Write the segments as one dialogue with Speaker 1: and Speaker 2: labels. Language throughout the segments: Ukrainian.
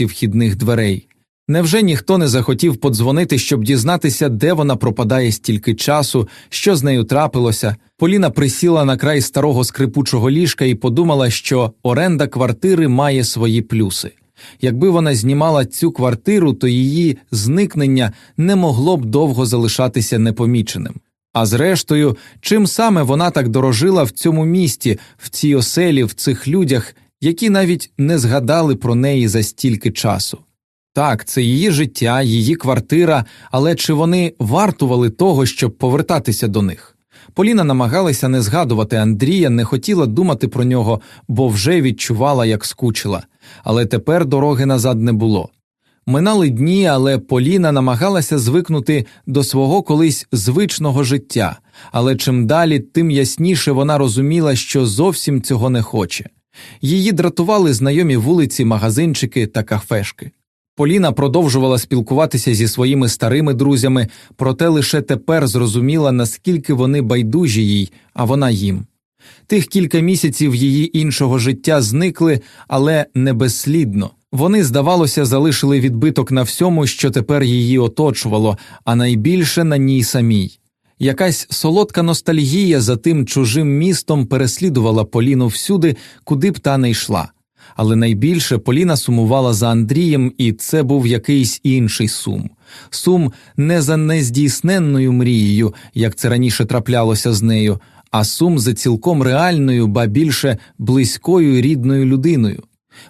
Speaker 1: ручці вхідних дверей. Невже ніхто не захотів подзвонити, щоб дізнатися, де вона пропадає стільки часу, що з нею трапилося? Поліна присіла на край старого скрипучого ліжка і подумала, що оренда квартири має свої плюси. Якби вона знімала цю квартиру, то її зникнення не могло б довго залишатися непоміченим. А зрештою, чим саме вона так дорожила в цьому місті, в цій оселі, в цих людях, які навіть не згадали про неї за стільки часу. Так, це її життя, її квартира, але чи вони вартували того, щоб повертатися до них? Поліна намагалася не згадувати Андрія, не хотіла думати про нього, бо вже відчувала, як скучила, але тепер дороги назад не було. Минали дні, але Поліна намагалася звикнути до свого колись звичного життя, але чим далі, тим ясніше вона розуміла, що зовсім цього не хоче. Її дратували знайомі вулиці, магазинчики та кафешки. Поліна продовжувала спілкуватися зі своїми старими друзями, проте лише тепер зрозуміла, наскільки вони байдужі їй, а вона їм. Тих кілька місяців її іншого життя зникли, але не безслідно. Вони, здавалося, залишили відбиток на всьому, що тепер її оточувало, а найбільше на ній самій. Якась солодка ностальгія за тим чужим містом переслідувала Поліну всюди, куди б та не йшла. Але найбільше Поліна сумувала за Андрієм, і це був якийсь інший сум сум не за нездійсненною мрією, як це раніше траплялося з нею, а сум за цілком реальною, ба більше близькою рідною людиною.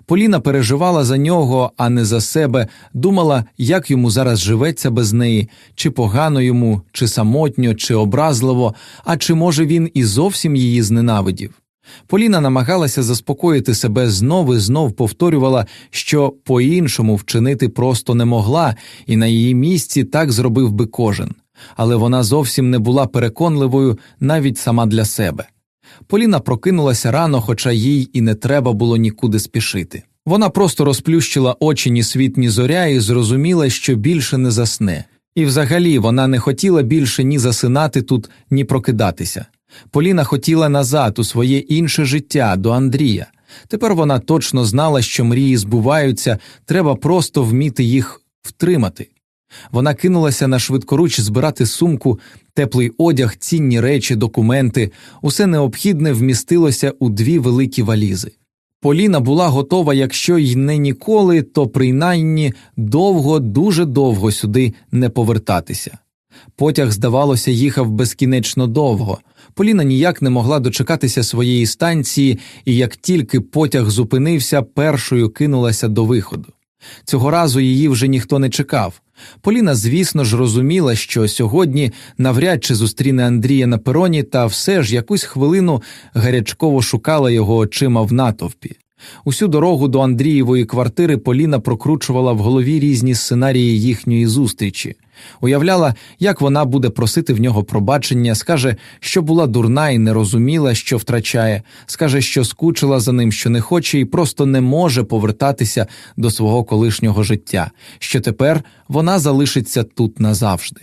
Speaker 1: Поліна переживала за нього, а не за себе, думала, як йому зараз живеться без неї, чи погано йому, чи самотньо, чи образливо, а чи може він і зовсім її зненавидів. Поліна намагалася заспокоїти себе знов і знов повторювала, що по іншому вчинити просто не могла, і на її місці так зробив би кожен, але вона зовсім не була переконливою навіть сама для себе. Поліна прокинулася рано, хоча їй і не треба було нікуди спішити. Вона просто розплющила очі ні світ, ні зоря і зрозуміла, що більше не засне, і взагалі вона не хотіла більше ні засинати тут, ні прокидатися. Поліна хотіла назад у своє інше життя до Андрія. Тепер вона точно знала, що мрії збуваються, треба просто вміти їх втримати. Вона кинулася на швидкоруч збирати сумку, теплий одяг, цінні речі, документи, усе необхідне вмістилося у дві великі валізи. Поліна була готова, якщо й не ніколи, то принаймні довго, дуже довго сюди не повертатися. Потяг, здавалося, їхав безкінечно довго. Поліна ніяк не могла дочекатися своєї станції, і як тільки потяг зупинився, першою кинулася до виходу. Цього разу її вже ніхто не чекав. Поліна, звісно ж, розуміла, що сьогодні навряд чи зустріне Андрія на пероні, та все ж якусь хвилину гарячково шукала його очима в натовпі. Усю дорогу до Андрієвої квартири Поліна прокручувала в голові різні сценарії їхньої зустрічі, уявляла, як вона буде просити в нього пробачення, скаже, що була дурна і не розуміла, що втрачає, скаже, що скучила за ним, що не хоче, і просто не може повертатися до свого колишнього життя, що тепер вона залишиться тут назавжди.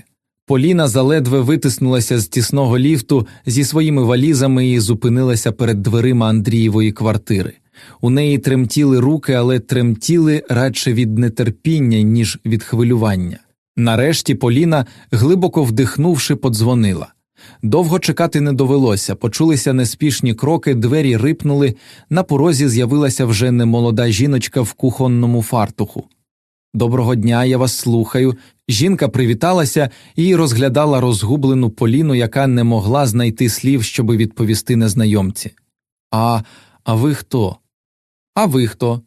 Speaker 1: Поліна заледве витиснулася з тісного ліфту зі своїми валізами і зупинилася перед дверима Андрієвої квартири. У неї тремтіли руки, але тремтіли радше від нетерпіння, ніж від хвилювання. Нарешті Поліна, глибоко вдихнувши, подзвонила. Довго чекати не довелося, почулися неспішні кроки, двері рипнули, на порозі з'явилася вже немолода жіночка в кухонному фартуху. Доброго дня, я вас слухаю. Жінка привіталася і розглядала розгублену Поліну, яка не могла знайти слів, щоби відповісти незнайомці. А, а ви хто? А ви хто?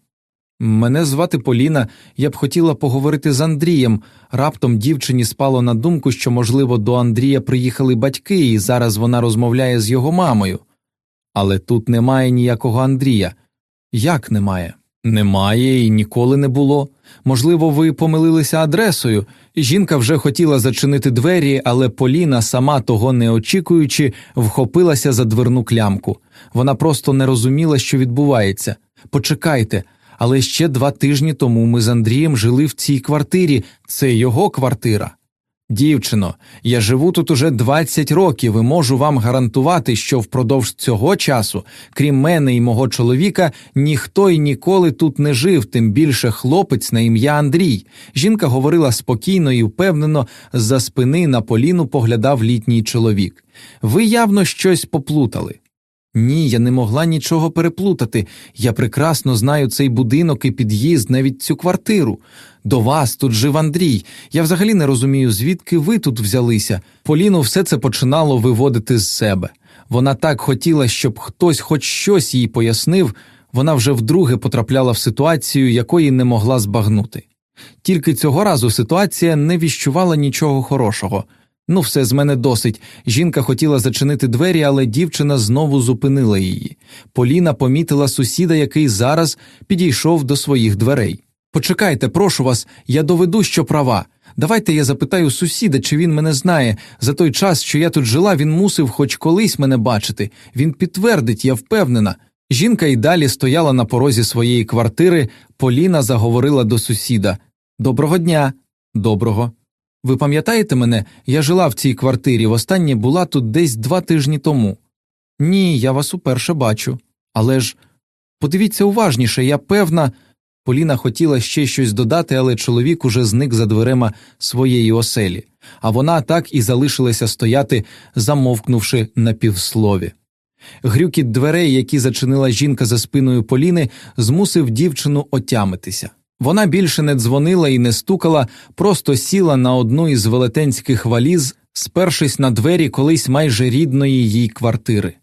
Speaker 1: Мене звати Поліна, я б хотіла поговорити з Андрієм. Раптом дівчині спало на думку, що, можливо, до Андрія приїхали батьки, і зараз вона розмовляє з його мамою. Але тут немає ніякого Андрія. Як немає? Немає і ніколи не було. Можливо, ви помилилися адресою. Жінка вже хотіла зачинити двері, але Поліна, сама того не очікуючи, вхопилася за дверну клямку. Вона просто не розуміла, що відбувається. Почекайте, але ще два тижні тому ми з Андрієм жили в цій квартирі, це його квартира. Дівчино, я живу тут уже 20 років і можу вам гарантувати, що впродовж цього часу, крім мене і мого чоловіка, ніхто й ніколи тут не жив, тим більше хлопець на ім'я Андрій. Жінка говорила спокійно і впевнено, з за спини на поліну поглядав літній чоловік. Ви явно щось поплутали. Ні, я не могла нічого переплутати. Я прекрасно знаю цей будинок і під'їзд, навіть цю квартиру. До вас тут жив Андрій. Я взагалі не розумію, звідки ви тут взялися. Поліну все це починало виводити з себе. Вона так хотіла, щоб хтось хоч щось їй пояснив, вона вже вдруге потрапляла в ситуацію, якої не могла збагнути. Тільки цього разу ситуація не віщувала нічого хорошого. Ну, все з мене досить. Жінка хотіла зачинити двері, але дівчина знову зупинила її. Поліна помітила сусіда, який зараз підійшов до своїх дверей. Почекайте, прошу вас, я доведу, що права. Давайте я запитаю сусіда, чи він мене знає. За той час, що я тут жила, він мусив хоч колись мене бачити. Він підтвердить, я впевнена. Жінка й далі стояла на порозі своєї квартири. Поліна заговорила до сусіда Доброго дня. Доброго. Ви пам'ятаєте мене? Я жила в цій квартирі, востаннє була тут десь два тижні тому. Ні, я вас уперше бачу. Але ж подивіться уважніше, я певна. Поліна хотіла ще щось додати, але чоловік уже зник за дверима своєї оселі, а вона так і залишилася стояти, замовкнувши на півслові. Грюкіт дверей, які зачинила жінка за спиною Поліни, змусив дівчину отямитися. Вона більше не дзвонила і не стукала, просто сіла на одну із велетенських валіз, спершись на двері колись майже рідної їй квартири.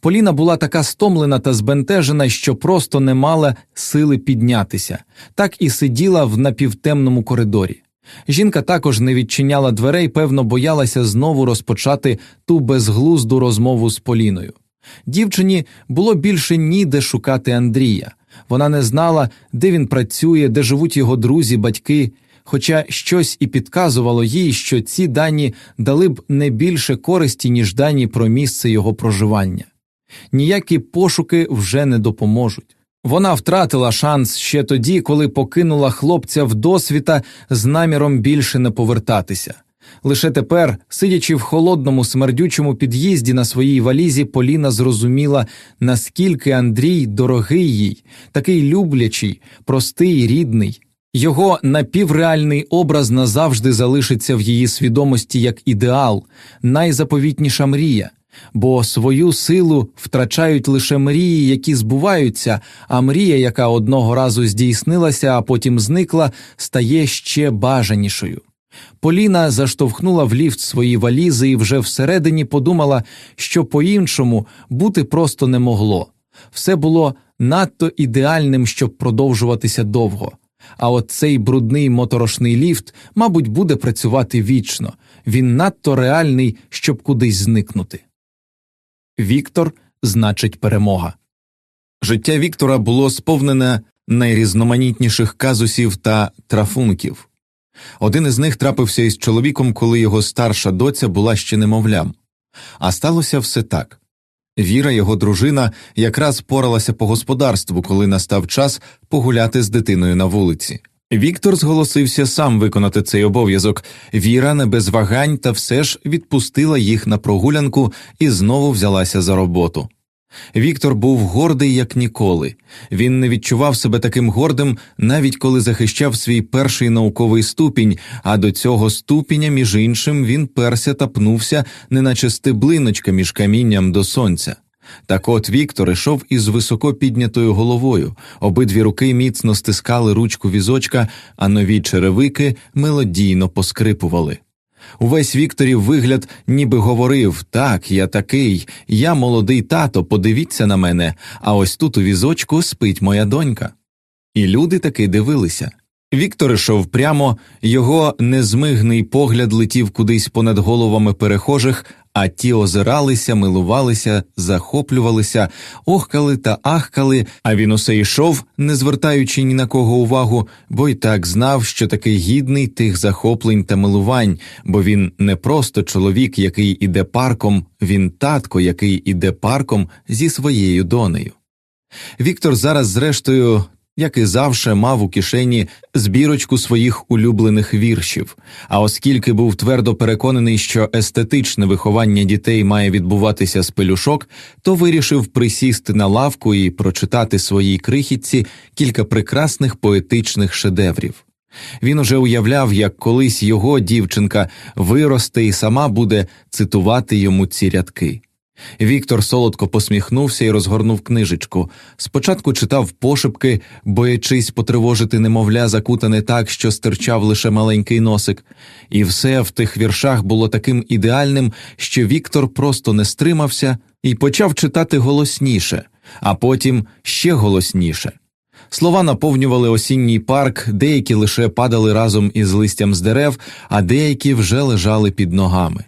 Speaker 1: Поліна була така стомлена та збентежена, що просто не мала сили піднятися, так і сиділа в напівтемному коридорі. Жінка також не відчиняла дверей, певно, боялася знову розпочати ту безглузду розмову з Поліною. Дівчині було більше ніде шукати Андрія. Вона не знала, де він працює, де живуть його друзі, батьки, хоча щось і підказувало їй, що ці дані дали б не більше користі, ніж дані про місце його проживання. Ніякі пошуки вже не допоможуть. Вона втратила шанс ще тоді, коли покинула хлопця в досвіта з наміром більше не повертатися. Лише тепер, сидячи в холодному смердючому під'їзді на своїй валізі, Поліна зрозуміла, наскільки Андрій дорогий їй, такий люблячий, простий, рідний. Його напівреальний образ назавжди залишиться в її свідомості як ідеал, найзаповітніша мрія, бо свою силу втрачають лише мрії, які збуваються, а мрія, яка одного разу здійснилася, а потім зникла, стає ще бажанішою. Поліна заштовхнула в ліфт свої валізи і вже всередині подумала, що по іншому бути просто не могло. Все було надто ідеальним, щоб продовжуватися довго. А от цей брудний моторошний ліфт, мабуть, буде працювати вічно, він надто реальний, щоб кудись зникнути. Віктор значить перемога. Життя Віктора було сповнене найрізноманітніших казусів та трафунків. Один із них трапився із чоловіком, коли його старша доця була ще немовлям. А сталося все так Віра, його дружина, якраз поралася по господарству, коли настав час погуляти з дитиною на вулиці. Віктор зголосився сам виконати цей обов'язок. Віра не без вагань та все ж відпустила їх на прогулянку і знову взялася за роботу. Віктор був гордий як ніколи. Він не відчував себе таким гордим, навіть коли захищав свій перший науковий ступінь, а до цього ступеня, між іншим, він перся та пнувся, неначе стеблиночка між камінням до сонця. Так от Віктор ішов із високо піднятою головою, обидві руки міцно стискали ручку візочка, а нові черевики мелодійно поскрипували. Увесь Вікторів вигляд ніби говорив так, я такий, я молодий тато, подивіться на мене, а ось тут у візочку спить моя донька. І люди таки дивилися. Віктор йшов прямо, його незмигний погляд летів кудись понад головами перехожих, а ті озиралися, милувалися, захоплювалися, охкали та ахкали, а він усе йшов, не звертаючи ні на кого увагу, бо й так знав, що такий гідний тих захоплень та милувань, бо він не просто чоловік, який іде парком, він татко, який іде парком зі своєю донею. Віктор зараз, зрештою, як і завше мав у кишені збірочку своїх улюблених віршів. А оскільки був твердо переконаний, що естетичне виховання дітей має відбуватися з пелюшок, то вирішив присісти на лавку і прочитати своїй крихітці кілька прекрасних поетичних шедеврів. Він уже уявляв, як колись його дівчинка виросте і сама буде цитувати йому ці рядки. Віктор солодко посміхнувся і розгорнув книжечку. Спочатку читав пошепки, боячись потривожити немовля, закутане так, що стирчав лише маленький носик, і все в тих віршах було таким ідеальним, що Віктор просто не стримався і почав читати голосніше, а потім ще голосніше. Слова наповнювали осінній парк, деякі лише падали разом із листям з дерев, а деякі вже лежали під ногами.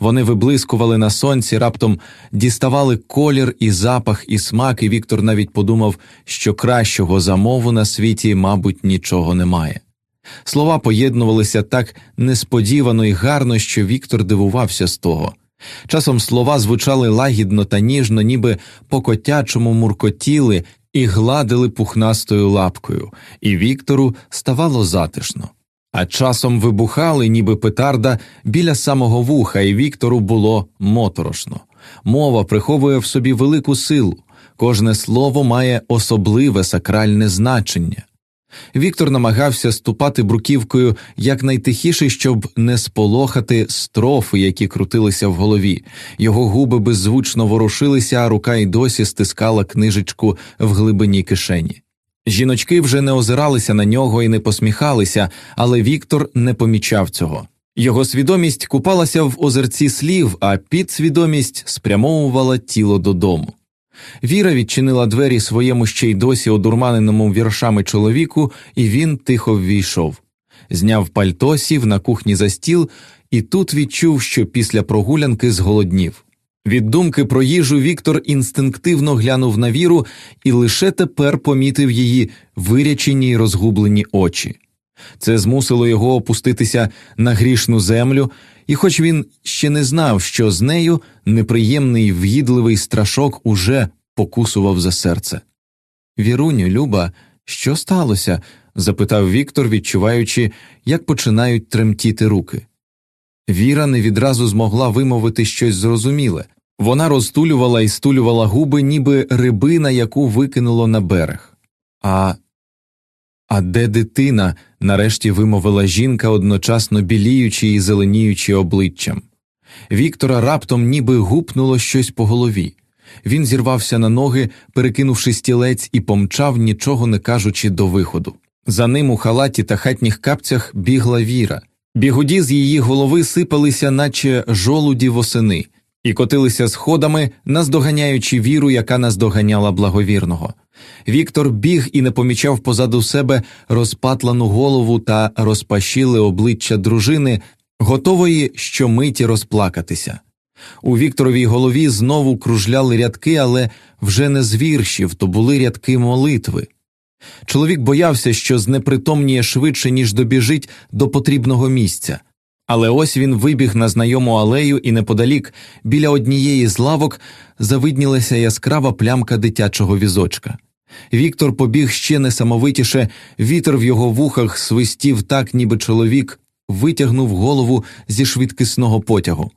Speaker 1: Вони виблискували на сонці, раптом діставали колір і запах, і смак, і Віктор навіть подумав, що кращого замову на світі, мабуть, нічого немає. Слова поєднувалися так несподівано і гарно, що Віктор дивувався з того. Часом слова звучали лагідно та ніжно, ніби по котячому муркотіли і гладили пухнастою лапкою, і Віктору ставало затишно а часом вибухали, ніби петарда, біля самого вуха, і Віктору було моторошно. Мова приховує в собі велику силу, кожне слово має особливе сакральне значення. Віктор намагався ступати бруківкою якнайтихіше, щоб не сполохати строфи, які крутилися в голові. Його губи беззвучно ворушилися, а рука й досі стискала книжечку в глибині кишені. Жіночки вже не озиралися на нього і не посміхалися, але Віктор не помічав цього. Його свідомість купалася в озерці слів, а підсвідомість спрямовувала тіло додому. Віра відчинила двері своєму ще й досі одурманеному віршами чоловіку, і він тихо ввійшов. Зняв пальто, сів на кухні за стіл, і тут відчув, що після прогулянки зголоднів. Від думки про їжу Віктор інстинктивно глянув на віру і лише тепер помітив її вирячені й розгублені очі. Це змусило його опуститися на грішну землю, і, хоч він ще не знав, що з нею неприємний в'їдливий страшок уже покусував за серце. Віруню, Люба, що сталося? запитав Віктор, відчуваючи, як починають тремтіти руки. Віра не відразу змогла вимовити щось зрозуміле вона розтулювала і стулювала губи, ніби рибина, яку викинуло на берег. А а де дитина? нарешті вимовила жінка, одночасно біліючи і зеленіючи обличчям. Віктора раптом ніби гупнуло щось по голові. Він зірвався на ноги, перекинувши стілець, і помчав, нічого не кажучи до виходу. За ним у халаті та хатніх капцях бігла віра. Бігуді з її голови сипалися, наче жолуді восени, і котилися сходами, наздоганяючи віру, яка наздоганяла благовірного. Віктор біг і не помічав позаду себе розпатлану голову та розпашіле обличчя дружини, готової щомиті розплакатися. У Вікторовій голові знову кружляли рядки, але вже не з віршів, то були рядки молитви. Чоловік боявся, що знепритомніє швидше, ніж добіжить до потрібного місця. Але ось він вибіг на знайому алею, і неподалік, біля однієї з лавок, завиднілася яскрава плямка дитячого візочка. Віктор побіг ще несамовитіше, вітер в його вухах свистів так, ніби чоловік витягнув голову зі швидкісного потягу.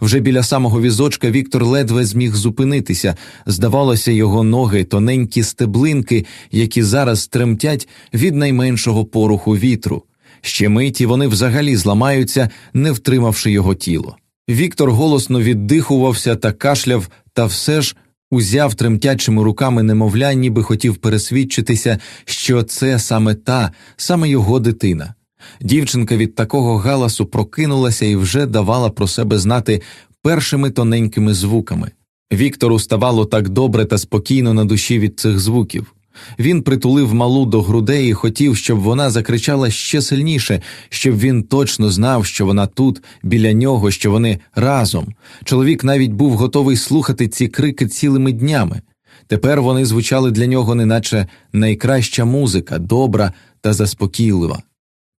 Speaker 1: Вже біля самого візочка Віктор ледве зміг зупинитися, здавалося, його ноги тоненькі стеблинки, які зараз тремтять від найменшого поруху вітру. Ще миті вони взагалі зламаються, не втримавши його тіло. Віктор голосно віддихувався та кашляв, та все ж узяв тремтячими руками немовля, ніби хотів пересвідчитися, що це саме та, саме його дитина. Дівчинка від такого галасу прокинулася і вже давала про себе знати першими тоненькими звуками. Віктору ставало так добре та спокійно на душі від цих звуків. Він притулив малу до грудей і хотів, щоб вона закричала ще сильніше, щоб він точно знав, що вона тут, біля нього, що вони разом. Чоловік навіть був готовий слухати ці крики цілими днями. Тепер вони звучали для нього, неначе найкраща музика, добра та заспокійлива.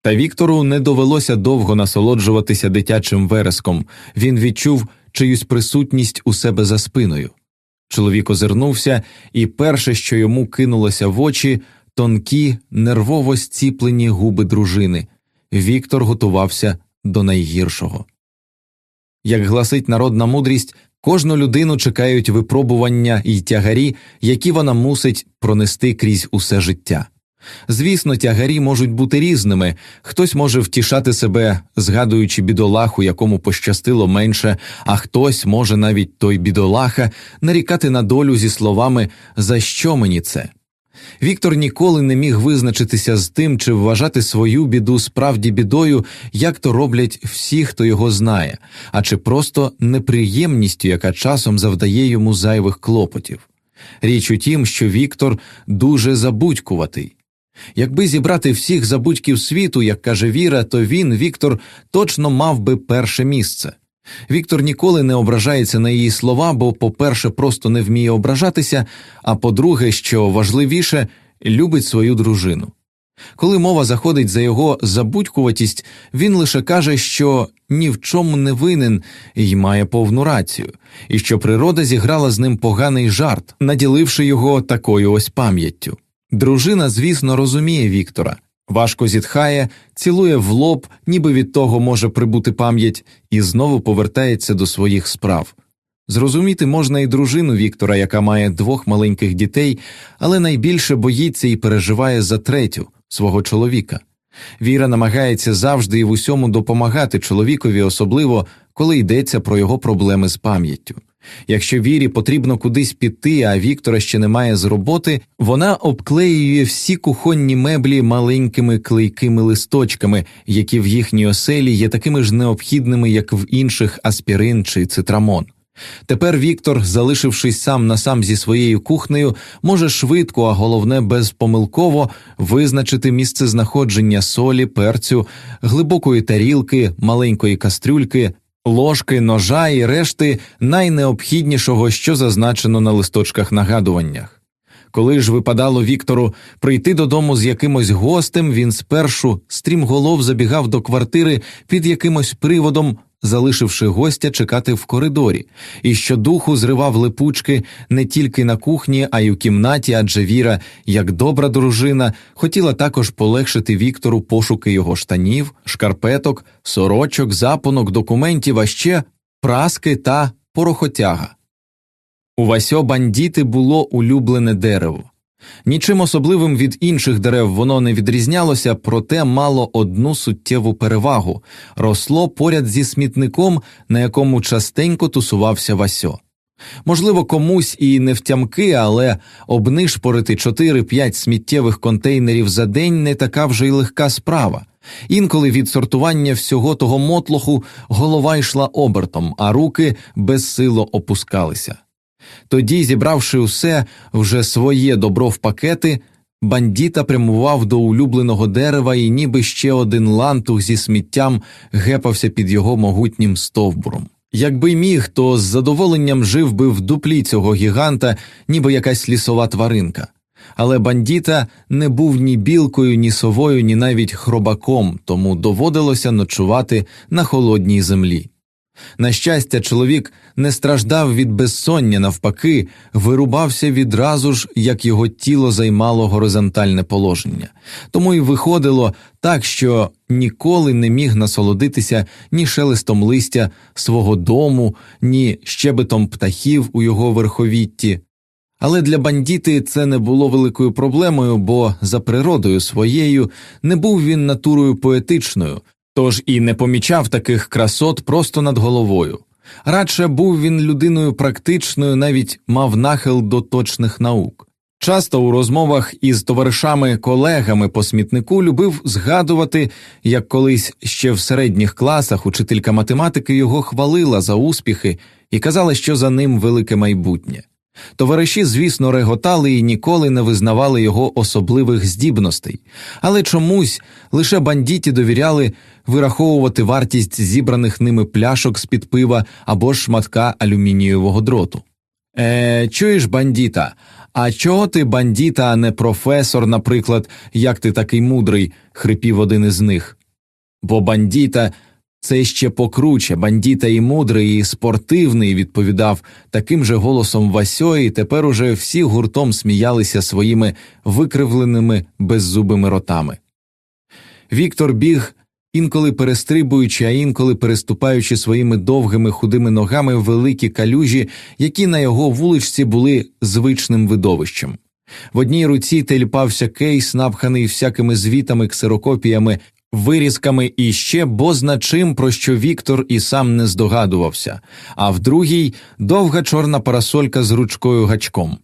Speaker 1: Та Віктору не довелося довго насолоджуватися дитячим вереском він відчув чиюсь присутність у себе за спиною. Чоловік озирнувся, і перше, що йому кинулося в очі, тонкі, нервово зціплені губи дружини. Віктор готувався до найгіршого. Як гласить народна мудрість, кожну людину чекають випробування і тягарі, які вона мусить пронести крізь усе життя. Звісно, тягарі можуть бути різними, хтось може втішати себе, згадуючи бідолаху, якому пощастило менше, а хтось може навіть той бідолаха нарікати на долю зі словами За що мені це? Віктор ніколи не міг визначитися з тим, чи вважати свою біду справді бідою, як то роблять всі, хто його знає, а чи просто неприємністю, яка часом завдає йому зайвих клопотів. Річ у тім, що Віктор дуже забудькуватий. Якби зібрати всіх забудьків світу, як каже Віра, то він, Віктор, точно мав би перше місце. Віктор ніколи не ображається на її слова, бо, по-перше, просто не вміє ображатися, а по-друге, що важливіше, любить свою дружину. Коли мова заходить за його забудькуватість, він лише каже, що ні в чому не винен і має повну рацію, і що природа зіграла з ним поганий жарт, наділивши його такою ось пам'яттю. Дружина, звісно, розуміє Віктора, важко зітхає, цілує в лоб, ніби від того може прибути пам'ять, і знову повертається до своїх справ. Зрозуміти можна і дружину Віктора, яка має двох маленьких дітей, але найбільше боїться і переживає за третю свого чоловіка. Віра намагається завжди і в усьому допомагати чоловікові, особливо коли йдеться про його проблеми з пам'яттю. Якщо Вірі потрібно кудись піти, а Віктора ще немає з роботи, вона обклеює всі кухонні меблі маленькими клейкими листочками, які в їхній оселі є такими ж необхідними, як в інших аспірин чи цитрамон. Тепер Віктор, залишившись сам на сам зі своєю кухнею, може швидко, а головне безпомилково визначити місце знаходження солі, перцю, глибокої тарілки, маленької кастрюльки, ложки, ножа і решти найнеобхіднішого, що зазначено на листочках нагадуваннях. Коли ж випадало Віктору прийти додому з якимось гостем, він спершу стрімголов забігав до квартири під якимось приводом, залишивши гостя чекати в коридорі, і щодуху зривав липучки не тільки на кухні, а й у кімнаті, адже Віра, як добра дружина, хотіла також полегшити Віктору пошуки його штанів, шкарпеток, сорочок, запонок, документів, а ще праски та порохотяга. У Васьо бандіти було улюблене дерево. Нічим особливим від інших дерев воно не відрізнялося, проте мало одну суттєву перевагу росло поряд зі смітником, на якому частенько тусувався Васьо. Можливо, комусь і не втямки, але обнишпорити 4-5 сміттєвих контейнерів за день не така вже й легка справа. Інколи від сортування всього того мотлоху голова йшла обертом, а руки безсило опускалися. Тоді, зібравши усе вже своє добро в пакети, бандіта прямував до улюбленого дерева і ніби ще один лантух зі сміттям гепався під його могутнім стовбуром. Якби міг, то з задоволенням жив би в дуплі цього гіганта, ніби якась лісова тваринка. Але бандіта не був ні білкою, ні совою, ні навіть хробаком, тому доводилося ночувати на холодній землі. На щастя, чоловік не страждав від безсоння, навпаки, вирубався відразу ж, як його тіло займало горизонтальне положення, тому й виходило так, що ніколи не міг насолодитися ні шелестом листя свого дому, ні щебетом птахів у його верховітті. Але для бандіти це не було великою проблемою, бо за природою своєю не був він натурою поетичною, тож і не помічав таких красот просто над головою. Радше був він людиною практичною, навіть мав нахил до точних наук. Часто у розмовах із товаришами колегами по смітнику любив згадувати, як колись ще в середніх класах учителька математики його хвалила за успіхи і казала, що за ним велике майбутнє. Товариші, звісно, реготали і ніколи не визнавали його особливих здібностей, але чомусь лише бандіті довіряли вираховувати вартість зібраних ними пляшок з під пива або шматка алюмінієвого дроту. Е, чуєш, бандіта, а чого ти бандіта, а не професор, наприклад, як ти такий мудрий? хрипів один із них. Бо бандіта Це ще покруче, бандіта і мудрий, і спортивний, відповідав таким же голосом Васьо, і тепер уже всі гуртом сміялися своїми викривленими беззубими ротами. Віктор біг, інколи перестрибуючи, а інколи переступаючи своїми довгими худими ногами великі калюжі, які на його вуличці були звичним видовищем. В одній руці тельпався кейс, напханий всякими звітами, ксерокопіями, вирізками і ще бозна чим, про що Віктор і сам не здогадувався, а в другій довга чорна парасолька з ручкою гачком.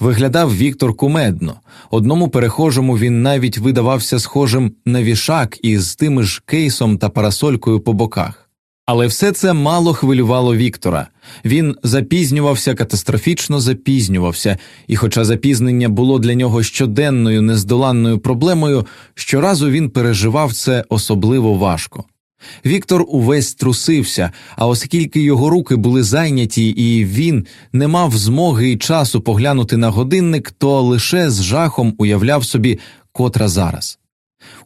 Speaker 1: Виглядав Віктор кумедно, одному перехожому він навіть видавався схожим на вішак із тими ж кейсом та парасолькою по боках. Але все це мало хвилювало Віктора. Він запізнювався, катастрофічно запізнювався, і, хоча запізнення було для нього щоденною нездоланною проблемою, щоразу він переживав це особливо важко. Віктор увесь трусився, а оскільки його руки були зайняті, і він не мав змоги і часу поглянути на годинник, то лише з жахом уявляв собі, котра зараз.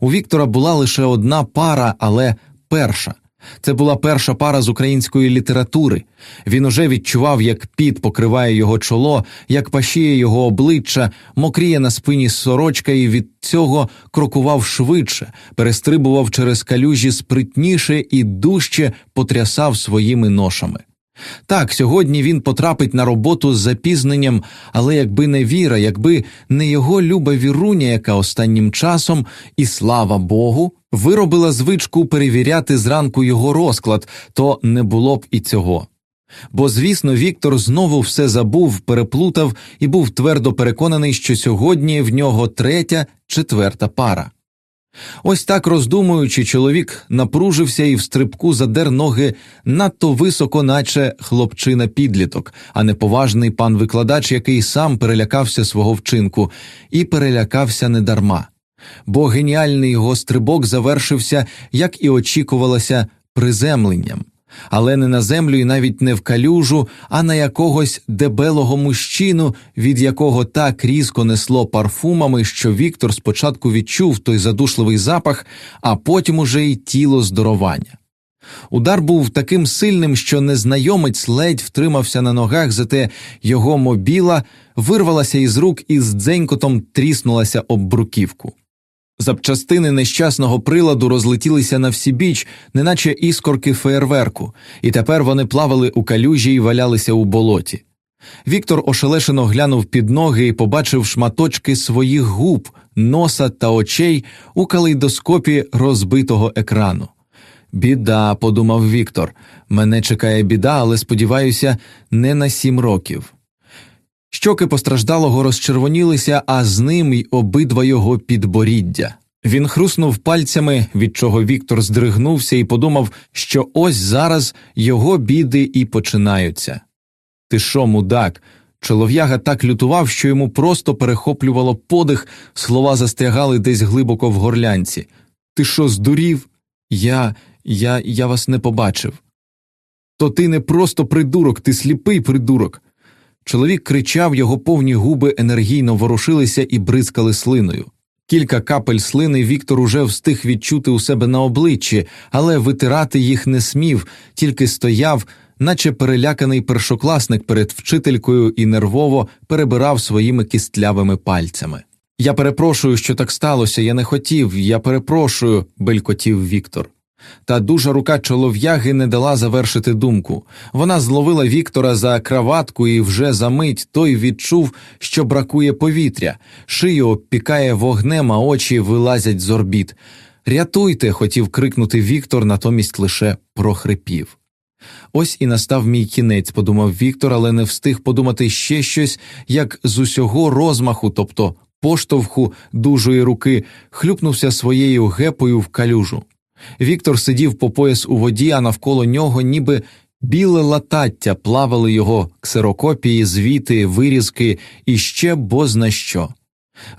Speaker 1: У Віктора була лише одна пара, але перша. Це була перша пара з української літератури. Він уже відчував, як піт покриває його чоло, як пашіє його обличчя, мокріє на спині сорочка, і від цього крокував швидше, перестрибував через калюжі спритніше і дужче потрясав своїми ношами. Так, сьогодні він потрапить на роботу з запізненням, але якби не віра, якби не його люба віруня, яка останнім часом, і слава Богу, виробила звичку перевіряти зранку його розклад, то не було б і цього. Бо, звісно, Віктор знову все забув, переплутав і був твердо переконаний, що сьогодні в нього третя, четверта пара. Ось так роздумуючи, чоловік напружився і в стрибку задер ноги надто високо, наче хлопчина підліток, а не поважний пан викладач, який сам перелякався свого вчинку, і перелякався недарма. Бо геніальний його стрибок завершився, як і очікувалося, приземленням але не на землю і навіть не в калюжу, а на якогось дебелого мужчину, від якого так різко несло парфумами, що Віктор спочатку відчув той задушливий запах, а потім уже й тіло здорування. Удар був таким сильним, що незнайомець ледь втримався на ногах, зате його мобіла вирвалася із рук і з дзенькотом тріснулася об бруківку. Запчастини нещасного приладу розлетілися на всі біч, неначе іскорки феєрверку, і тепер вони плавали у калюжі і валялися у болоті. Віктор ошелешено глянув під ноги і побачив шматочки своїх губ, носа та очей у калейдоскопі розбитого екрану. Біда, подумав Віктор, мене чекає біда, але сподіваюся, не на сім років. Щоки постраждалого розчервонілися, а з ним й обидва його підборіддя. Він хруснув пальцями, від чого Віктор здригнувся і подумав, що ось зараз його біди і починаються. Ти що, мудак? Чолов'яга так лютував, що йому просто перехоплювало подих, слова застрягали десь глибоко в горлянці. Ти що, здурів? Я, я, я вас не побачив. То ти не просто придурок, ти сліпий придурок. Чоловік кричав, його повні губи енергійно ворушилися і бризкали слиною. Кілька капель слини Віктор уже встиг відчути у себе на обличчі, але витирати їх не смів, тільки стояв, наче переляканий першокласник перед вчителькою і нервово перебирав своїми кістлявими пальцями. Я перепрошую, що так сталося, я не хотів, я перепрошую, белькотів Віктор. Та дужа рука чолов'яги не дала завершити думку. Вона зловила Віктора за краватку, і вже за мить той відчув, що бракує повітря, шию обпікає вогнем, а очі вилазять з орбіт. Рятуйте, хотів крикнути Віктор, натомість лише прохрипів. Ось і настав мій кінець, подумав Віктор, але не встиг подумати ще щось, як з усього розмаху, тобто поштовху дужої руки, хлюпнувся своєю гепою в калюжу. Віктор сидів по пояс у воді, а навколо нього, ніби біле латаття, плавали його ксерокопії, звіти, вирізки і ще бозна що.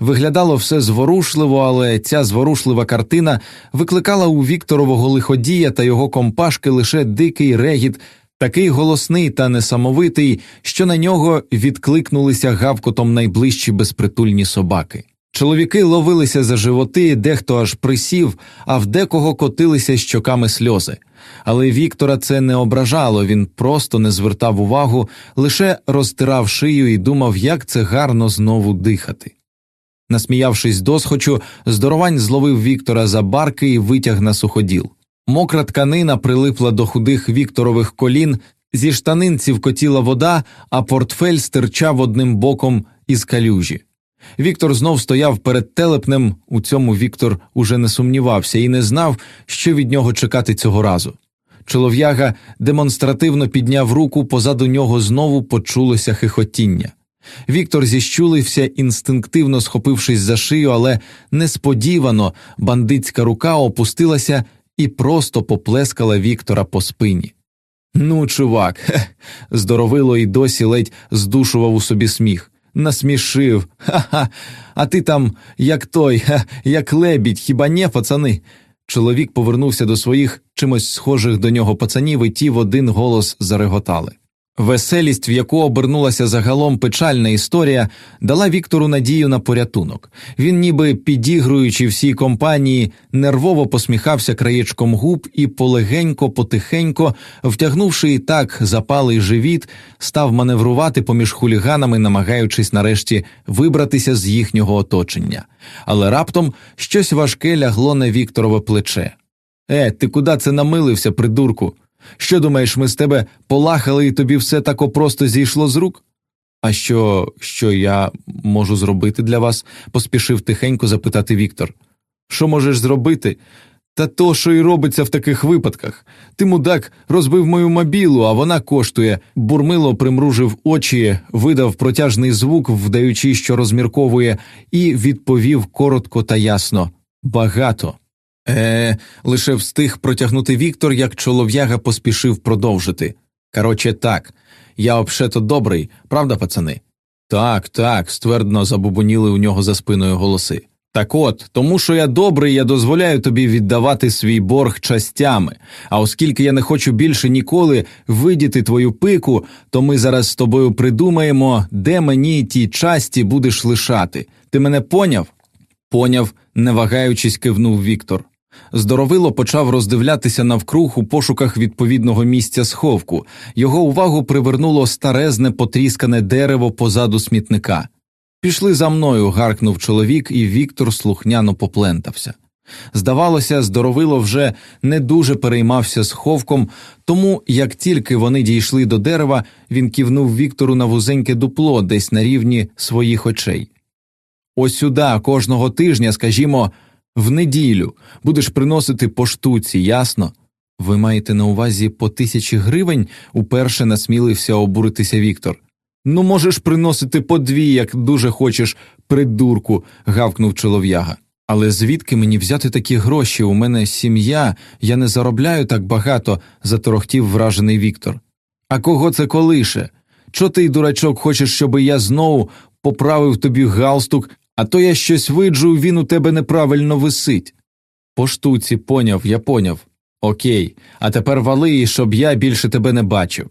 Speaker 1: Виглядало все зворушливо, але ця зворушлива картина викликала у Вікторового лиходія та його компашки лише дикий регіт, такий голосний та несамовитий, що на нього відкликнулися гавкотом найближчі безпритульні собаки. Чоловіки ловилися за животи, дехто аж присів, а в декого котилися щоками сльози. Але Віктора це не ображало, він просто не звертав увагу, лише розтирав шию і думав, як це гарно знову дихати. Насміявшись досхочу, здоровань зловив Віктора за барки і витяг на суходіл. Мокра тканина прилипла до худих Вікторових колін, зі штанин цівкотіла вода, а портфель стирчав одним боком із калюжі. Віктор знов стояв перед телепнем, у цьому Віктор уже не сумнівався і не знав, що від нього чекати цього разу. Чолов'яга демонстративно підняв руку, позаду нього знову почулося хихотіння. Віктор зіщулився, інстинктивно схопившись за шию, але несподівано бандитська рука опустилася і просто поплескала Віктора по спині. Ну, чувак, хе, здоровило і досі ледь здушував у собі сміх. Насмішив, ха-ха, а ти там, як той, ха, як лебідь, хіба не, пацани? Чоловік повернувся до своїх чимось схожих до нього пацанів, і ті в один голос зареготали. Веселість, в яку обернулася загалом печальна історія, дала Віктору надію на порятунок. Він, ніби підігруючи всій компанії, нервово посміхався краєчком губ і полегенько, потихенько, втягнувши і так запалий живіт, став маневрувати поміж хуліганами, намагаючись нарешті вибратися з їхнього оточення. Але раптом щось важке лягло на Вікторове плече. Е, ти куди це намилився, придурку? Що думаєш, ми з тебе полахали і тобі все тако просто зійшло з рук? А що, що я можу зробити для вас? поспішив тихенько запитати Віктор. Що можеш зробити? Та то, що й робиться в таких випадках. Ти, мудак, розбив мою мобілу, а вона коштує. Бурмило примружив очі, видав протяжний звук, вдаючи, що розмірковує, і відповів коротко та ясно багато. Е, лише встиг протягнути Віктор, як чолов'яга поспішив продовжити. Короче, так, я обшето добрий, правда, пацани? Так, так, ствердно забубоніли у нього за спиною голоси. Так от, тому що я добрий, я дозволяю тобі віддавати свій борг частями. А оскільки я не хочу більше ніколи видіти твою пику, то ми зараз з тобою придумаємо, де мені ті часті будеш лишати. Ти мене поняв? Поняв, не вагаючись, кивнув Віктор. Здоровило почав роздивлятися навкруг у пошуках відповідного місця сховку. Його увагу привернуло старезне потріскане дерево позаду смітника. Пішли за мною, гаркнув чоловік, і Віктор слухняно поплентався. Здавалося, здоровило вже не дуже переймався сховком, тому як тільки вони дійшли до дерева, він кивнув Віктору на вузеньке дупло десь на рівні своїх очей. Ось сюди кожного тижня, скажімо, в неділю будеш приносити по штуці, ясно? Ви маєте на увазі по тисячі гривень, уперше насмілився обуритися Віктор. Ну, можеш приносити по дві, як дуже хочеш, придурку, гавкнув чолов'яга. Але звідки мені взяти такі гроші? У мене сім'я, я не заробляю так багато, заторохтів вражений Віктор. А кого це колише? Чо ти, дурачок, хочеш, щоб я знову поправив тобі галстук, а то я щось виджу, він у тебе неправильно висить. По штуці, поняв, я поняв. Окей, а тепер вали, щоб я більше тебе не бачив.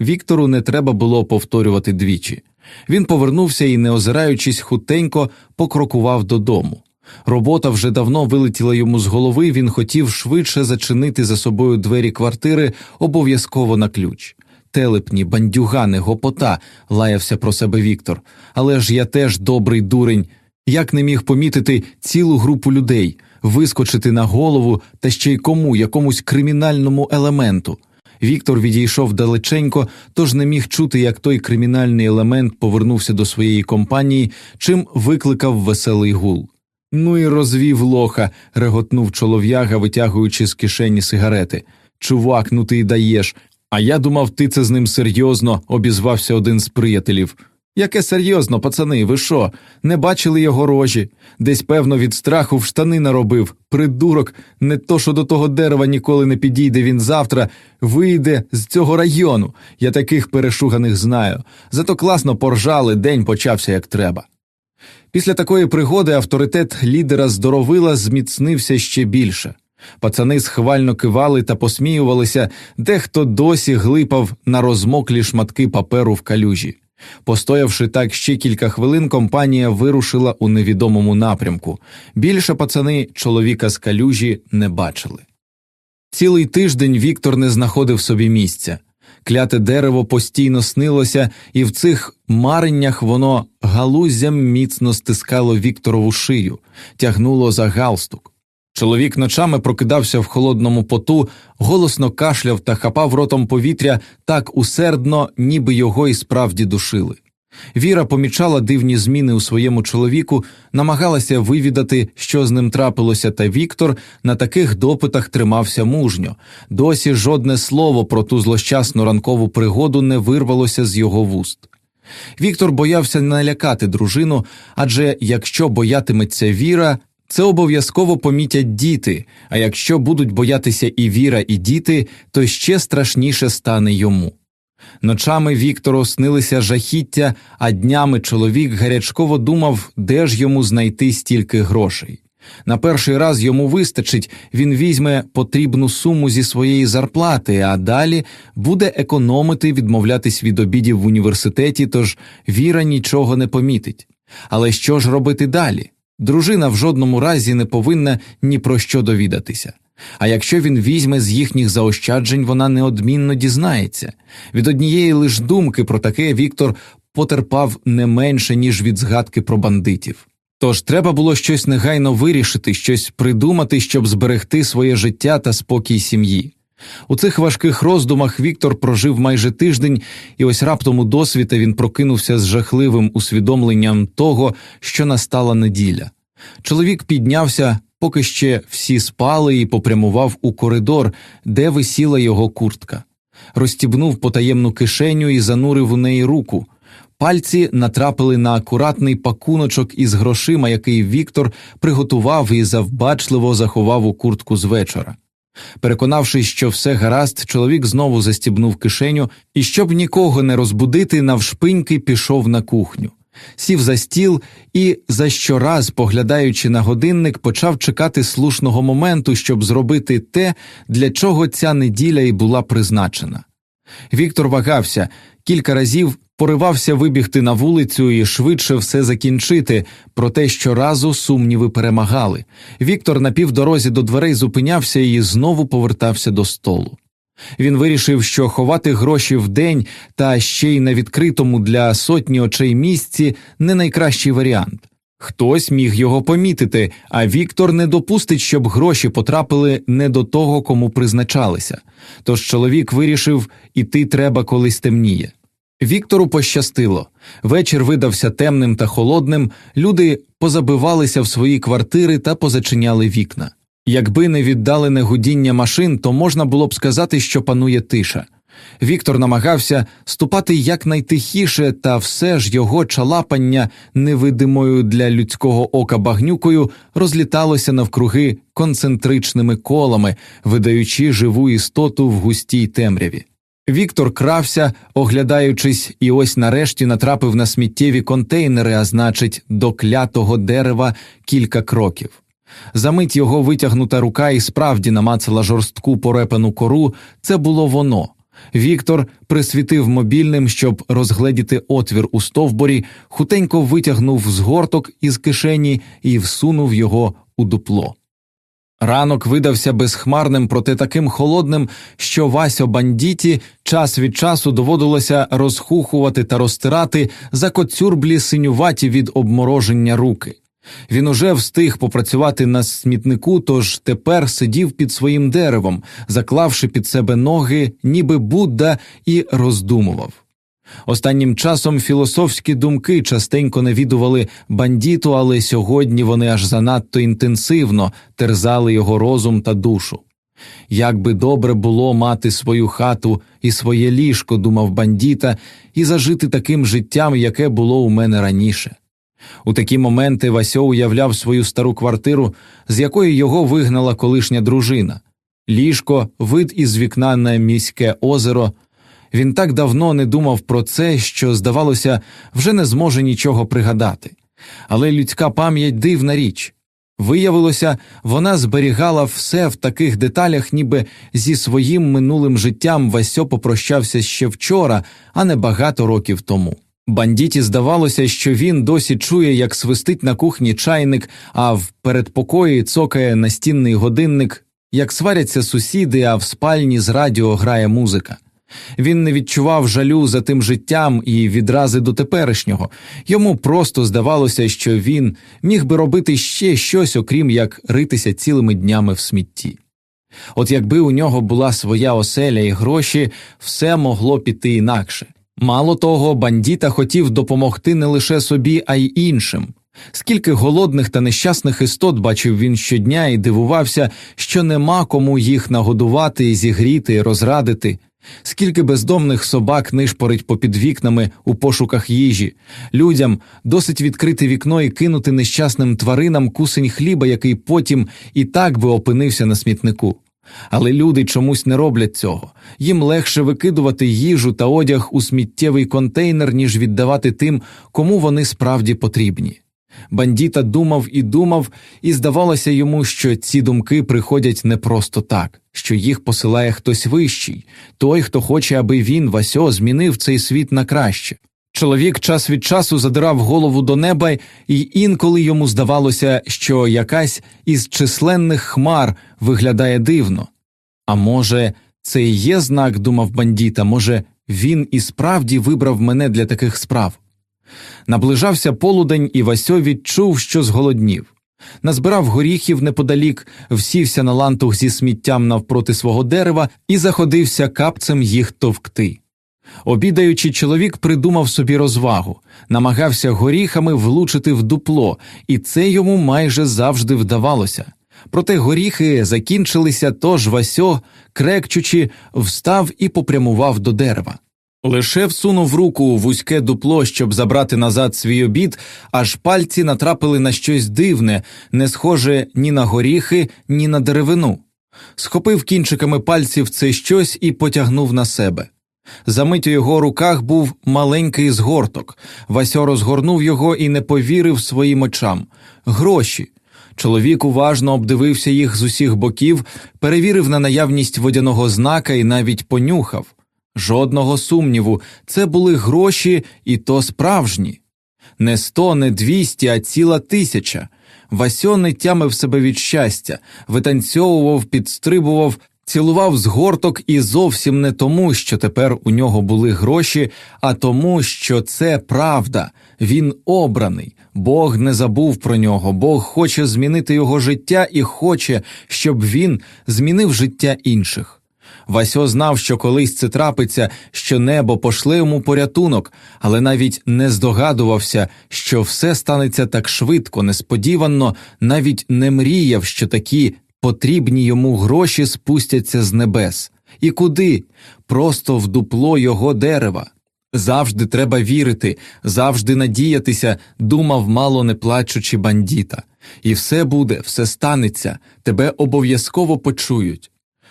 Speaker 1: Віктору не треба було повторювати двічі. Він повернувся і, не озираючись, хутенько покрокував додому. Робота вже давно вилетіла йому з голови, він хотів швидше зачинити за собою двері квартири обов'язково на ключ. Телепні, бандюгани, гопота, лаявся про себе Віктор. Але ж я теж добрий дурень. Як не міг помітити цілу групу людей, вискочити на голову та ще й кому, якомусь кримінальному елементу. Віктор відійшов далеченько, тож не міг чути, як той кримінальний елемент повернувся до своєї компанії, чим викликав веселий гул. Ну і розвів лоха, реготнув чолов'яга, витягуючи з кишені сигарети. Чувак, ну ти й даєш. А я думав, ти це з ним серйозно, обізвався один з приятелів. Яке серйозно, пацани, ви що? Не бачили його рожі? Десь, певно, від страху в штани наробив. Придурок, не то, що до того дерева ніколи не підійде він завтра, вийде з цього району. Я таких перешуганих знаю. Зато класно поржали, день почався як треба. Після такої пригоди авторитет лідера здоровила зміцнився ще більше. Пацани схвально кивали та посміювалися, дехто досі глипав на розмоклі шматки паперу в калюжі. Постоявши так ще кілька хвилин, компанія вирушила у невідомому напрямку. Більше пацани чоловіка з калюжі не бачили. Цілий тиждень Віктор не знаходив собі місця. Кляте дерево постійно снилося, і в цих мареннях воно галузям міцно стискало Вікторову шию, тягнуло за галстук. Чоловік ночами прокидався в холодному поту, голосно кашляв та хапав ротом повітря так усердно, ніби його і справді душили. Віра помічала дивні зміни у своєму чоловіку, намагалася вивідати, що з ним трапилося, та Віктор на таких допитах тримався мужньо. Досі жодне слово про ту злощасну ранкову пригоду не вирвалося з його вуст. Віктор боявся налякати дружину, адже якщо боятиметься віра, це обов'язково помітять діти, а якщо будуть боятися і віра, і діти, то ще страшніше стане йому. Ночами Віктору снилися жахіття, а днями чоловік гарячково думав, де ж йому знайти стільки грошей. На перший раз йому вистачить, він візьме потрібну суму зі своєї зарплати, а далі буде економити, відмовлятись від обідів в університеті, тож віра нічого не помітить. Але що ж робити далі? Дружина в жодному разі не повинна ні про що довідатися. А якщо він візьме з їхніх заощаджень, вона неодмінно дізнається. Від однієї лиш думки про таке Віктор потерпав не менше, ніж від згадки про бандитів. Тож треба було щось негайно вирішити, щось придумати, щоб зберегти своє життя та спокій сім'ї. У цих важких роздумах Віктор прожив майже тиждень, і ось раптом у досвіта він прокинувся з жахливим усвідомленням того, що настала неділя. Чоловік піднявся, поки ще всі спали, і попрямував у коридор, де висіла його куртка. Розстібнув потаємну кишеню і занурив у неї руку. Пальці натрапили на акуратний пакуночок із грошима, який Віктор приготував і завбачливо заховав у куртку з вечора. Переконавшись, що все гаразд, чоловік знову застібнув кишеню і, щоб нікого не розбудити, навшпиньки пішов на кухню, сів за стіл і, за щораз, поглядаючи на годинник, почав чекати слушного моменту, щоб зробити те, для чого ця неділя і була призначена. Віктор вагався кілька разів поривався вибігти на вулицю і швидше все закінчити, проте щоразу сумніви перемагали. Віктор на півдорозі до дверей зупинявся і знову повертався до столу. Він вирішив, що ховати гроші в день та ще й на відкритому для сотні очей місці не найкращий варіант. Хтось міг його помітити, а Віктор не допустить, щоб гроші потрапили не до того, кому призначалися. Тож чоловік вирішив іти треба колись темніє. Віктору пощастило. Вечір видався темним та холодним, люди позабивалися в свої квартири та позачиняли вікна. Якби не віддалене гудіння машин, то можна було б сказати, що панує тиша. Віктор намагався ступати якнайтихіше, та все ж його чалапання, невидимою для людського ока багнюкою, розліталося навкруги концентричними колами, видаючи живу істоту в густій темряві. Віктор крався, оглядаючись, і ось нарешті натрапив на сміттєві контейнери, а значить, до клятого дерева кілька кроків. Замить його витягнута рука і справді намацала жорстку порепану кору, це було воно. Віктор присвітив мобільним, щоб розгледіти отвір у стовборі, хутенько витягнув згорток із кишені і всунув його у дупло. Ранок видався безхмарним, проте таким холодним, що Васьо бандіті час від часу доводилося розхухувати та розтирати за коцюрблі синюваті від обмороження руки. Він уже встиг попрацювати на смітнику, тож тепер сидів під своїм деревом, заклавши під себе ноги, ніби Будда, і роздумував. Останнім часом філософські думки частенько навідували бандіту, але сьогодні вони аж занадто інтенсивно терзали його розум та душу. Як би добре було мати свою хату і своє ліжко, думав бандіта, і зажити таким життям, яке було у мене раніше. У такі моменти Васьо уявляв свою стару квартиру, з якої його вигнала колишня дружина, ліжко, вид із вікна на міське озеро. Він так давно не думав про це, що, здавалося, вже не зможе нічого пригадати. Але людська пам'ять дивна річ. Виявилося, вона зберігала все в таких деталях, ніби зі своїм минулим життям Васьо попрощався ще вчора, а не багато років тому. Бандіті здавалося, що він досі чує, як свистить на кухні чайник, а в передпокої цокає настінний годинник, як сваряться сусіди, а в спальні з радіо грає музика. Він не відчував жалю за тим життям і відрази до теперішнього. Йому просто здавалося, що він міг би робити ще щось, окрім як ритися цілими днями в смітті. От якби у нього була своя оселя і гроші, все могло піти інакше. Мало того, бандіта хотів допомогти не лише собі, а й іншим. Скільки голодних та нещасних істот бачив він щодня і дивувався, що нема кому їх нагодувати, зігріти, розрадити, скільки бездомних собак нишпорить попід вікнами у пошуках їжі, людям досить відкрити вікно і кинути нещасним тваринам кусень хліба, який потім і так би опинився на смітнику. Але люди чомусь не роблять цього їм легше викидувати їжу та одяг у сміттєвий контейнер, ніж віддавати тим, кому вони справді потрібні. Бандіта думав і думав, і здавалося йому, що ці думки приходять не просто так, що їх посилає хтось вищий, той, хто хоче, аби він, Васьо, змінив цей світ на краще. Чоловік час від часу задирав голову до неба, і інколи йому здавалося, що якась із численних хмар виглядає дивно. А може, це і є знак, думав бандіта, може, він і справді вибрав мене для таких справ. Наближався полудень, і Васьо відчув, що зголоднів. Назбирав горіхів неподалік, всівся на лантух зі сміттям навпроти свого дерева і заходився капцем їх товкти. Обідаючи, чоловік придумав собі розвагу, намагався горіхами влучити в дупло, і це йому майже завжди вдавалося. Проте горіхи закінчилися, тож Васьо, крекчучи, встав і попрямував до дерева. Лише всунув руку у вузьке дупло, щоб забрати назад свій обід, аж пальці натрапили на щось дивне, не схоже ні на горіхи, ні на деревину. Схопив кінчиками пальців це щось і потягнув на себе. Замить у його руках був маленький згорток. Васьо розгорнув його і не повірив своїм очам. Гроші. Чоловік уважно обдивився їх з усіх боків, перевірив на наявність водяного знака і навіть понюхав. Жодного сумніву, це були гроші, і то справжні. Не сто, не двісті, а ціла тисяча. Васьо не тямив себе від щастя, витанцьовував, підстрибував, цілував згорток і зовсім не тому, що тепер у нього були гроші, а тому, що це правда, він обраний, Бог не забув про нього, Бог хоче змінити його життя і хоче, щоб він змінив життя інших. Васьо знав, що колись це трапиться, що небо пошле йому порятунок, але навіть не здогадувався, що все станеться так швидко, несподівано, навіть не мріяв, що такі потрібні йому гроші спустяться з небес. І куди? Просто в дупло його дерева. Завжди треба вірити, завжди надіятися, думав, мало не плачучи бандіта. І все буде, все станеться, тебе обов'язково почують.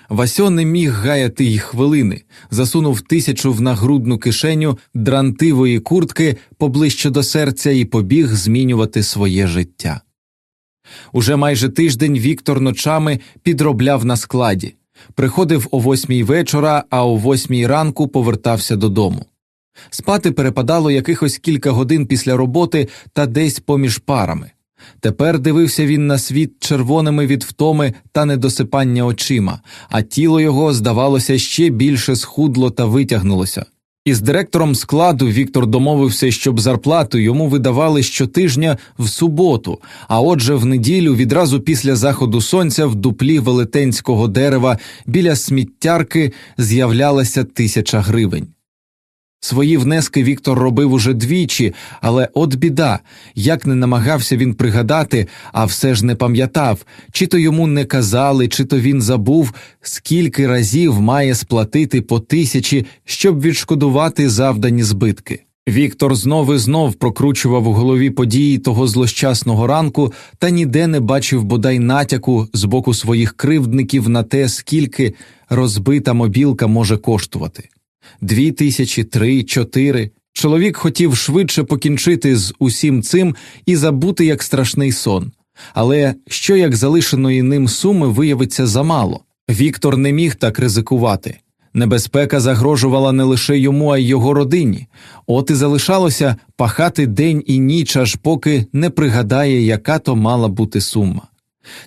Speaker 1: Васьо не міг гаяти й хвилини, засунув тисячу в нагрудну кишеню дрантивої куртки поближче до серця і побіг змінювати своє життя. Уже майже тиждень Віктор ночами підробляв на складі, приходив о восьмій вечора, а о восьмій ранку повертався додому. Спати перепадало якихось кілька годин після роботи та десь поміж парами. Тепер дивився він на світ червоними від втоми та недосипання очима, а тіло його, здавалося, ще більше схудло та витягнулося. Із директором складу Віктор домовився, щоб зарплату йому видавали щотижня в суботу, а отже, в неділю, відразу після заходу сонця, в дуплі велетенського дерева біля сміттярки з'являлася тисяча гривень. Свої внески Віктор робив уже двічі, але от біда, як не намагався він пригадати, а все ж не пам'ятав, чи то йому не казали, чи то він забув, скільки разів має сплатити по тисячі, щоб відшкодувати завдані збитки. Віктор знов і знов прокручував у голові події того злощасного ранку та ніде не бачив бодай натяку з боку своїх кривдників на те, скільки розбита мобілка може коштувати дві тисячі, три, чотири. Чоловік хотів швидше покінчити з усім цим і забути як страшний сон. Але що як залишеної ним суми виявиться замало? Віктор не міг так ризикувати. Небезпека загрожувала не лише йому, а й його родині. От і залишалося пахати день і ніч, аж поки не пригадає, яка то мала бути сума.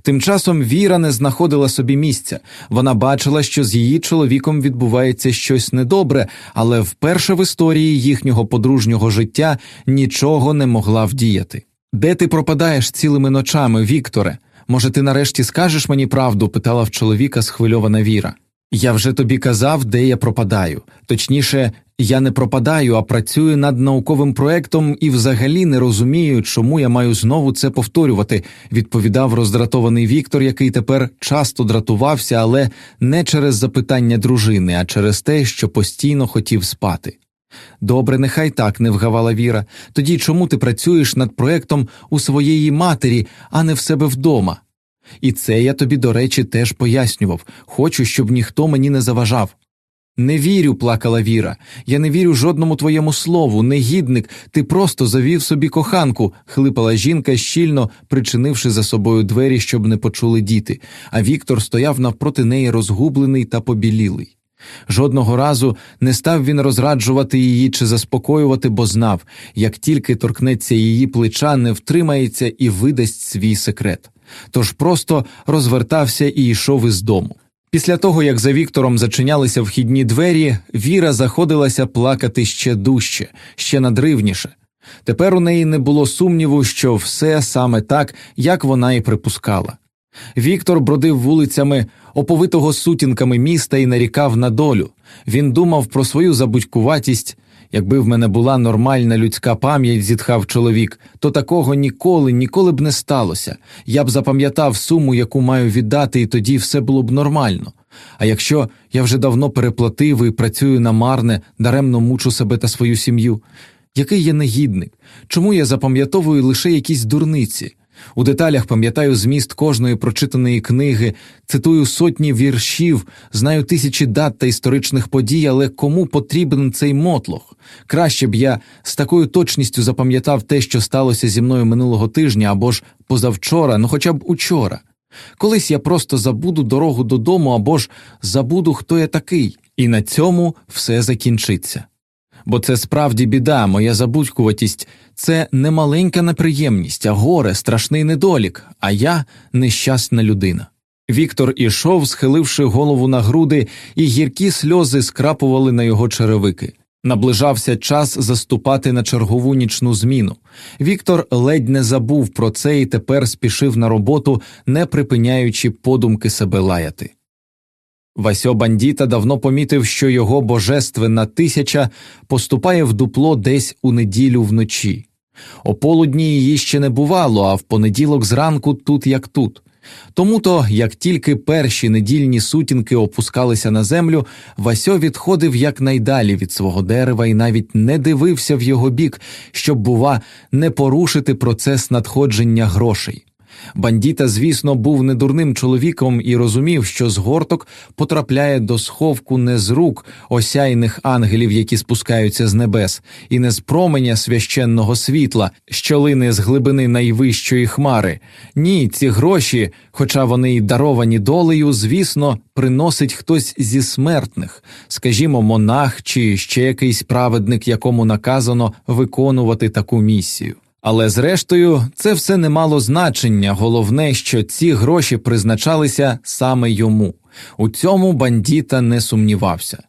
Speaker 1: Тим часом Віра не знаходила собі місця. Вона бачила, що з її чоловіком відбувається щось недобре, але вперше в історії їхнього подружнього життя нічого не могла вдіяти. Де ти пропадаєш цілими ночами, Вікторе? Може, ти нарешті скажеш мені правду? питала в чоловіка схвильована Віра. Я вже тобі казав, де я пропадаю. Точніше, я не пропадаю, а працюю над науковим проектом і взагалі не розумію, чому я маю знову це повторювати, відповідав роздратований Віктор, який тепер часто дратувався, але не через запитання дружини, а через те, що постійно хотів спати. Добре, нехай так не вгавала Віра. Тоді чому ти працюєш над проектом у своєї матері, а не в себе вдома? І це я тобі, до речі, теж пояснював хочу, щоб ніхто мені не заважав. Не вірю, плакала Віра. Я не вірю жодному твоєму слову, негідник, ти просто завів собі коханку, хлипала жінка, щільно причинивши за собою двері, щоб не почули діти, а Віктор стояв навпроти неї розгублений та побілілий. Жодного разу не став він розраджувати її чи заспокоювати, бо знав, як тільки торкнеться її плеча, не втримається і видасть свій секрет. Тож просто розвертався і йшов із дому. Після того, як за Віктором зачинялися вхідні двері, Віра заходилася плакати ще дужче, ще надривніше. Тепер у неї не було сумніву, що все саме так, як вона і припускала. Віктор бродив вулицями оповитого сутінками міста і нарікав на долю. Він думав про свою забудькуватість. Якби в мене була нормальна людська пам'ять, зітхав чоловік, то такого ніколи, ніколи б не сталося. Я б запам'ятав суму, яку маю віддати, і тоді все було б нормально. А якщо я вже давно переплатив і працюю на марне, даремно мучу себе та свою сім'ю. Який я негідник? Чому я запам'ятовую лише якісь дурниці? У деталях пам'ятаю зміст кожної прочитаної книги, цитую сотні віршів, знаю тисячі дат та історичних подій, але кому потрібен цей мотлох? Краще б я з такою точністю запам'ятав те, що сталося зі мною минулого тижня або ж позавчора, ну хоча б учора. Колись я просто забуду дорогу додому або ж забуду, хто я такий, і на цьому все закінчиться бо це справді біда, моя забудькуватість це не маленька неприємність, а горе, страшний недолік, а я нещасна людина. Віктор ішов, схиливши голову на груди, і гіркі сльози скрапували на його черевики. Наближався час заступати на чергову нічну зміну. Віктор ледь не забув про це і тепер спішив на роботу, не припиняючи подумки себе лаяти. Васьо бандіта давно помітив, що його божественна тисяча поступає в дупло десь у неділю вночі. О полудні її ще не бувало, а в понеділок зранку тут як тут. Тому то, як тільки перші недільні сутінки опускалися на землю, Васьо відходив якнайдалі від свого дерева і навіть не дивився в його бік, щоб, бува, не порушити процес надходження грошей. Бандіта, звісно, був недурним чоловіком і розумів, що згорток потрапляє до сховку не з рук осяйних ангелів, які спускаються з небес, і не з променя священного світла, що лине з глибини найвищої хмари. Ні, ці гроші, хоча вони й даровані долею, звісно, приносить хтось зі смертних, скажімо, монах чи ще якийсь праведник, якому наказано виконувати таку місію. Але зрештою це все не мало значення, головне, що ці гроші призначалися саме йому. У цьому бандіта не сумнівався.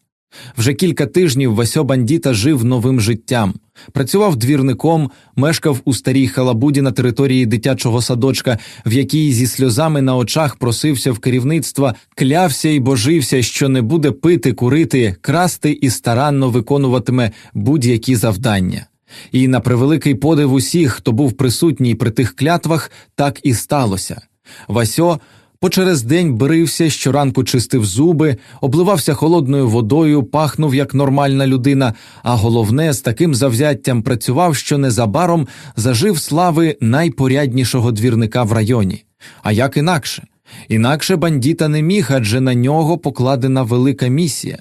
Speaker 1: Вже кілька тижнів Васьо бандіта жив новим життям, працював двірником, мешкав у старій халабуді на території дитячого садочка, в якій зі сльозами на очах просився в керівництва, клявся і божився, що не буде пити, курити, красти і старанно виконуватиме будь-які завдання. І на превеликий подив усіх, хто був присутній при тих клятвах, так і сталося. Васьо по через день брився, щоранку чистив зуби, обливався холодною водою, пахнув як нормальна людина, а головне, з таким завзяттям працював, що незабаром зажив слави найпоряднішого двірника в районі. А як інакше? Інакше бандіта не міг, адже на нього покладена велика місія.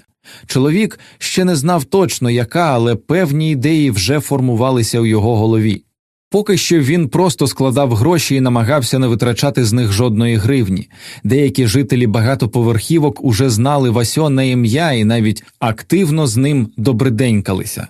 Speaker 1: Чоловік ще не знав точно, яка, але певні ідеї вже формувалися у його голові. Поки що він просто складав гроші і намагався не витрачати з них жодної гривні. Деякі жителі багатоповерхівок уже знали Васьо на ім'я і навіть активно з ним добриденькалися.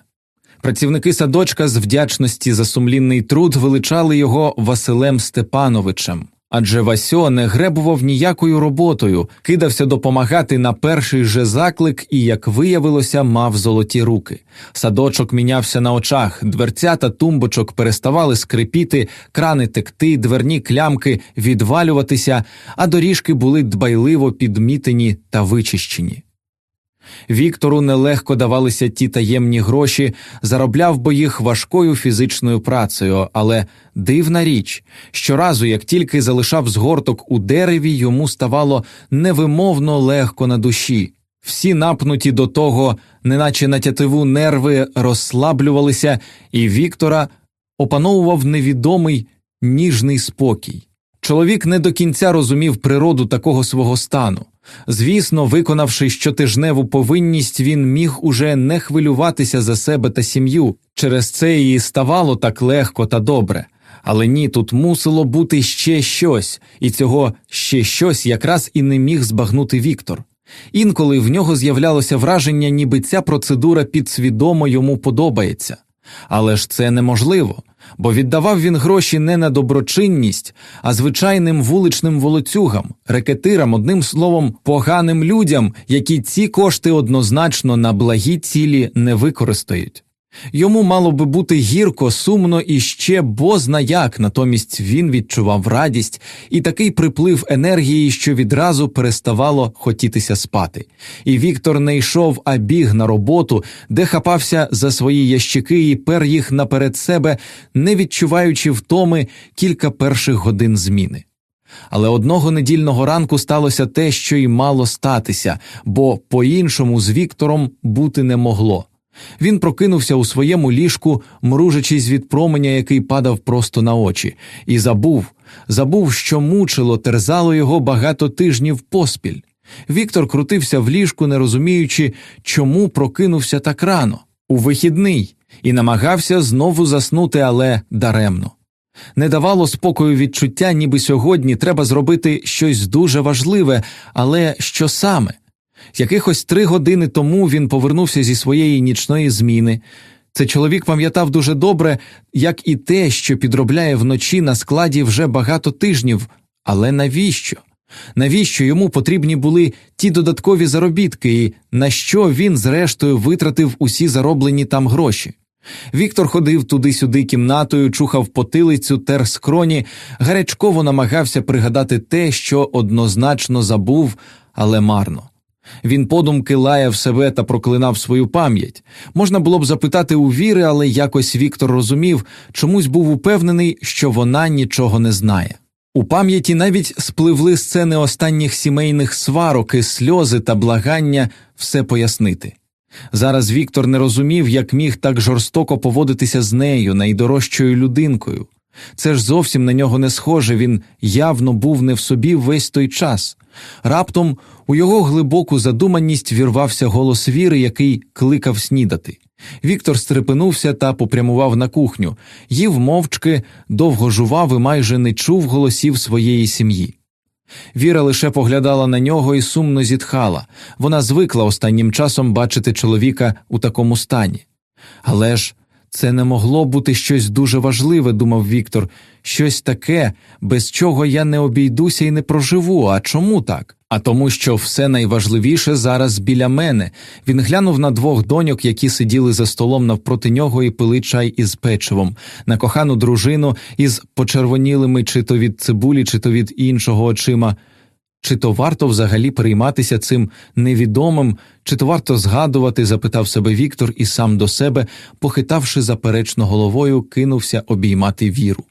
Speaker 1: Працівники садочка з вдячності за сумлінний труд величали його Василем Степановичем. Адже Васьо не гребував ніякою роботою, кидався допомагати на перший же заклик і, як виявилося, мав золоті руки. Садочок мінявся на очах, дверця та тумбочок переставали скрипіти, крани текти, дверні клямки відвалюватися, а доріжки були дбайливо підмітені та вичищені. Віктору нелегко давалися ті таємні гроші, заробляв би їх важкою фізичною працею, але дивна річ щоразу, як тільки залишав згорток у дереві, йому ставало невимовно легко на душі. Всі напнуті до того, неначе на тятиву нерви розслаблювалися, і Віктора опановував невідомий ніжний спокій. Чоловік не до кінця розумів природу такого свого стану. Звісно, виконавши щотижневу повинність, він міг уже не хвилюватися за себе та сім'ю, через це їй ставало так легко та добре. Але ні, тут мусило бути ще щось, і цього ще щось якраз і не міг збагнути Віктор. Інколи в нього з'являлося враження, ніби ця процедура підсвідомо йому подобається. Але ж це неможливо, бо віддавав він гроші не на доброчинність, а звичайним вуличним волоцюгам, рекетирам, одним словом, поганим людям, які ці кошти однозначно на благі цілі не використають. Йому мало би бути гірко, сумно і ще бозна як, натомість він відчував радість і такий приплив енергії, що відразу переставало хотітися спати. І Віктор не йшов, а біг на роботу, де хапався за свої ящики і пер їх наперед себе, не відчуваючи втоми кілька перших годин зміни. Але одного недільного ранку сталося те, що й мало статися, бо по іншому з Віктором бути не могло. Він прокинувся у своєму ліжку, мружачись від променя, який падав просто на очі, і забув, забув, що мучило, терзало його багато тижнів поспіль. Віктор крутився в ліжку, не розуміючи, чому прокинувся так рано, у вихідний, і намагався знову заснути, але даремно. Не давало спокою відчуття, ніби сьогодні треба зробити щось дуже важливе, але що саме? Якихось три години тому він повернувся зі своєї нічної зміни. Це чоловік пам'ятав дуже добре, як і те, що підробляє вночі на складі вже багато тижнів. Але навіщо? Навіщо йому потрібні були ті додаткові заробітки, і на що він, зрештою, витратив усі зароблені там гроші? Віктор ходив туди-сюди кімнатою, чухав потилицю, тер скроні, гарячково намагався пригадати те, що однозначно забув, але марно. Він подумки лаяв себе та проклинав свою пам'ять. Можна було б запитати у віри, але якось Віктор розумів, чомусь був упевнений, що вона нічого не знає. У пам'яті навіть спливли сцени останніх сімейних сварок і сльози та благання все пояснити. Зараз Віктор не розумів, як міг так жорстоко поводитися з нею, найдорожчою людинкою. Це ж зовсім на нього не схоже, він явно був не в собі весь той час. Раптом у його глибоку задуманість вірвався голос віри, який кликав снідати. Віктор стрепенувся та попрямував на кухню, їв мовчки, довго жував і майже не чув голосів своєї сім'ї. Віра лише поглядала на нього і сумно зітхала вона звикла останнім часом бачити чоловіка у такому стані. Але ж це не могло бути щось дуже важливе, думав Віктор, щось таке, без чого я не обійдуся і не проживу. А чому так? А тому, що все найважливіше зараз біля мене. Він глянув на двох доньок, які сиділи за столом навпроти нього і пили чай із печивом, на кохану дружину із почервонілими чи то від цибулі, чи то від іншого очима. Чи то варто взагалі перейматися цим невідомим, чи то варто згадувати, запитав себе Віктор і сам до себе, похитавши заперечно головою, кинувся обіймати віру.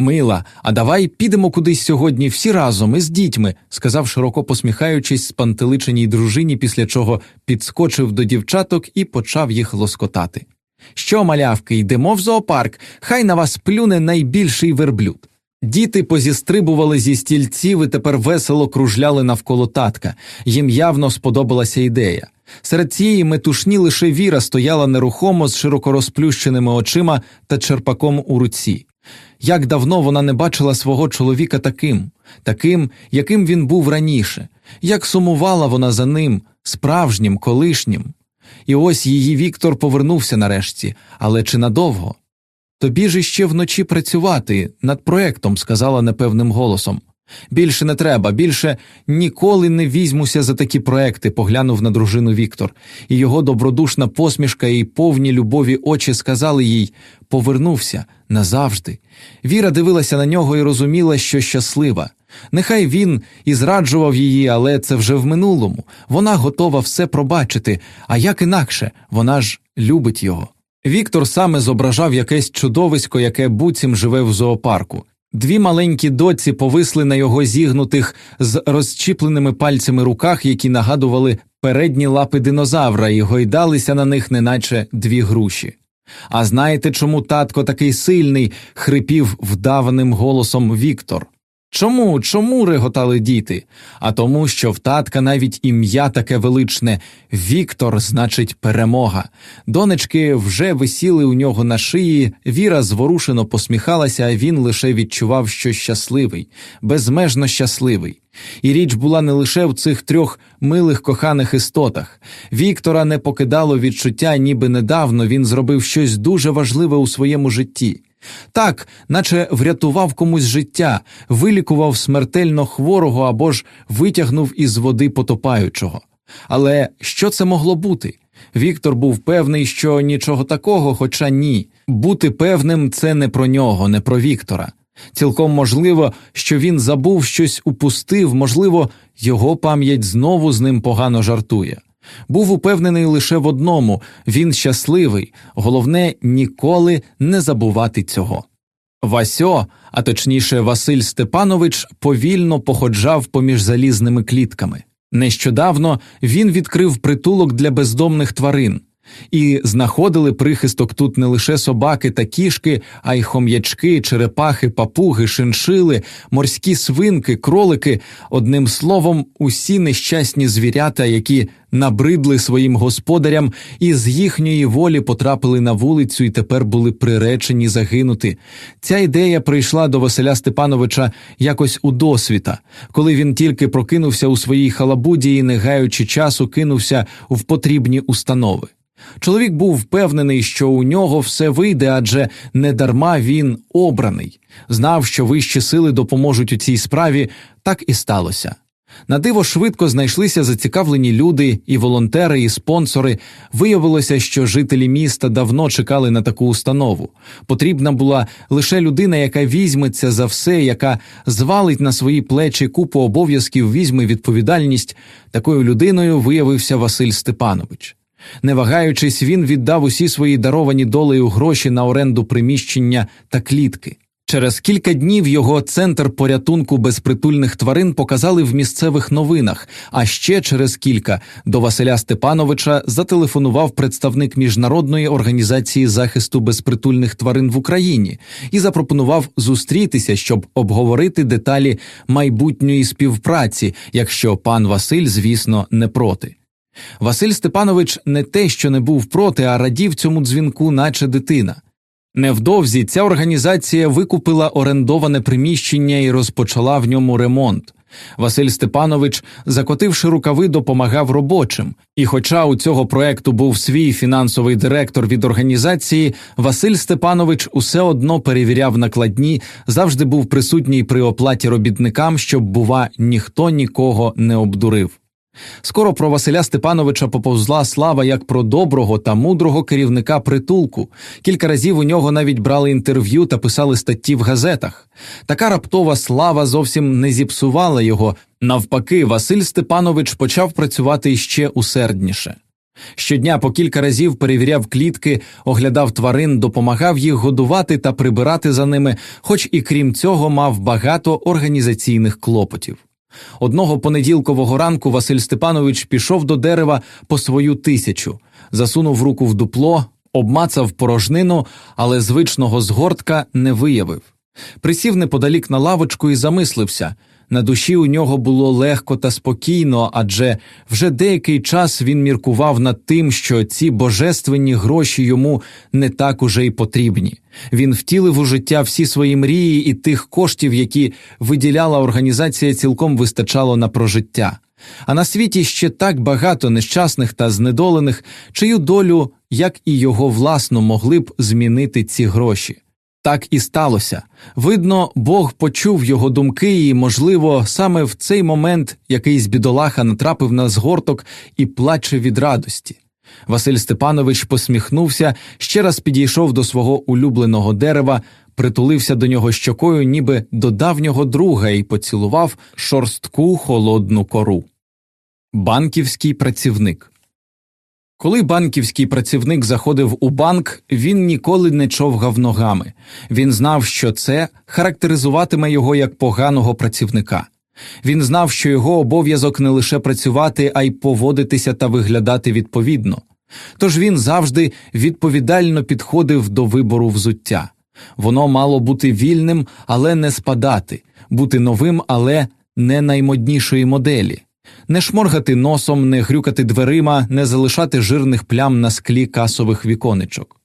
Speaker 1: Мила, а давай підемо кудись сьогодні всі разом із дітьми, сказав, широко посміхаючись спантеличеній дружині, після чого підскочив до дівчаток і почав їх лоскотати. Що, малявки, йдемо в зоопарк, хай на вас плюне найбільший верблюд. Діти позістрибували зі стільців і тепер весело кружляли навколо татка. Їм явно сподобалася ідея. Серед цієї метушні лише Віра стояла нерухомо з широко розплющеними очима та черпаком у руці. Як давно вона не бачила свого чоловіка таким, таким, яким він був раніше, як сумувала вона за ним, справжнім, колишнім. І ось її Віктор повернувся нарешті, але чи надовго? Тобі ж іще вночі працювати над проектом, сказала непевним голосом. Більше не треба, більше ніколи не візьмуся за такі проекти, поглянув на дружину Віктор, і його добродушна посмішка і повні любові очі сказали їй повернувся назавжди. Віра дивилася на нього і розуміла, що щаслива. Нехай він і зраджував її, але це вже в минулому. Вона готова все пробачити, а як інакше, вона ж любить його. Віктор саме зображав якесь чудовисько, яке буцім живе в зоопарку. Дві маленькі доці повисли на його зігнутих з розчіпленими пальцями руках, які нагадували передні лапи динозавра, і гойдалися на них, неначе дві груші. А знаєте, чому татко такий сильний? хрипів вдаваним голосом Віктор. Чому, чому реготали діти? А тому, що в татка навіть ім'я таке величне Віктор, значить, перемога. Донечки вже висіли у нього на шиї, Віра зворушено посміхалася, а він лише відчував, що щасливий, безмежно щасливий. І річ була не лише в цих трьох милих коханих істотах. Віктора не покидало відчуття, ніби недавно він зробив щось дуже важливе у своєму житті. Так, наче врятував комусь життя, вилікував смертельно хворого або ж витягнув із води потопаючого. Але що це могло бути? Віктор був певний, що нічого такого, хоча ні. Бути певним це не про нього, не про Віктора. Цілком можливо, що він забув щось упустив, можливо, його пам'ять знову з ним погано жартує. Був упевнений лише в одному він щасливий, головне ніколи не забувати цього. Васьо, а точніше, Василь Степанович, повільно походжав поміж залізними клітками. Нещодавно він відкрив притулок для бездомних тварин. І знаходили прихисток тут не лише собаки та кішки, а й хом'ячки, черепахи, папуги, шиншили, морські свинки, кролики, одним словом, усі нещасні звірята, які набридли своїм господарям і з їхньої волі потрапили на вулицю і тепер були приречені загинути. Ця ідея прийшла до Василя Степановича якось у досвіта, коли він тільки прокинувся у своїй халабуді і, не гаючи часу, кинувся в потрібні установи. Чоловік був впевнений, що у нього все вийде, адже недарма він обраний, знав, що вищі сили допоможуть у цій справі, так і сталося. На диво швидко знайшлися зацікавлені люди, і волонтери, і спонсори. Виявилося, що жителі міста давно чекали на таку установу. Потрібна була лише людина, яка візьметься за все, яка звалить на свої плечі купу обов'язків, візьме відповідальність. Такою людиною виявився Василь Степанович. Не вагаючись, він віддав усі свої даровані долею гроші на оренду приміщення та клітки. Через кілька днів його центр порятунку безпритульних тварин показали в місцевих новинах. А ще через кілька до Василя Степановича зателефонував представник міжнародної організації захисту безпритульних тварин в Україні і запропонував зустрітися, щоб обговорити деталі майбутньої співпраці, якщо пан Василь, звісно, не проти. Василь Степанович не те, що не був проти, а радів цьому дзвінку, наче дитина. Невдовзі ця організація викупила орендоване приміщення і розпочала в ньому ремонт. Василь Степанович, закотивши рукави, допомагав робочим, і, хоча у цього проекту був свій фінансовий директор від організації, Василь Степанович усе одно перевіряв накладні, завжди був присутній при оплаті робітникам, щоб, бува, ніхто нікого не обдурив. Скоро про Василя Степановича поповзла слава як про доброго та мудрого керівника притулку. Кілька разів у нього навіть брали інтерв'ю та писали статті в газетах. Така раптова слава зовсім не зіпсувала його. Навпаки, Василь Степанович почав працювати іще усердніше. Щодня по кілька разів перевіряв клітки, оглядав тварин, допомагав їх годувати та прибирати за ними, хоч і крім цього мав багато організаційних клопотів. Одного понеділкового ранку Василь Степанович пішов до дерева по свою тисячу, засунув руку в дупло, обмацав порожнину, але звичного згортка не виявив. Присів неподалік на лавочку і замислився На душі у нього було легко та спокійно, адже вже деякий час він міркував над тим, що ці божественні гроші йому не так уже й потрібні. Він втілив у життя всі свої мрії, і тих коштів, які виділяла організація, цілком вистачало на прожиття. А на світі ще так багато нещасних та знедолених, чию долю, як і його власну, могли б змінити ці гроші. Так і сталося. Видно, Бог почув його думки, і, можливо, саме в цей момент якийсь бідолаха натрапив на згорток і плаче від радості. Василь Степанович посміхнувся, ще раз підійшов до свого улюбленого дерева, притулився до нього щокою, ніби до давнього друга, і поцілував шорстку холодну кору. Банківський працівник коли банківський працівник заходив у банк, він ніколи не човгав ногами. Він знав, що це характеризуватиме його як поганого працівника. Він знав, що його обов'язок не лише працювати, а й поводитися та виглядати відповідно. Тож він завжди відповідально підходив до вибору взуття. Воно мало бути вільним, але не спадати, бути новим, але не наймоднішої моделі не шморгати носом, не грюкати дверима, не залишати жирних плям на склі касових віконечок.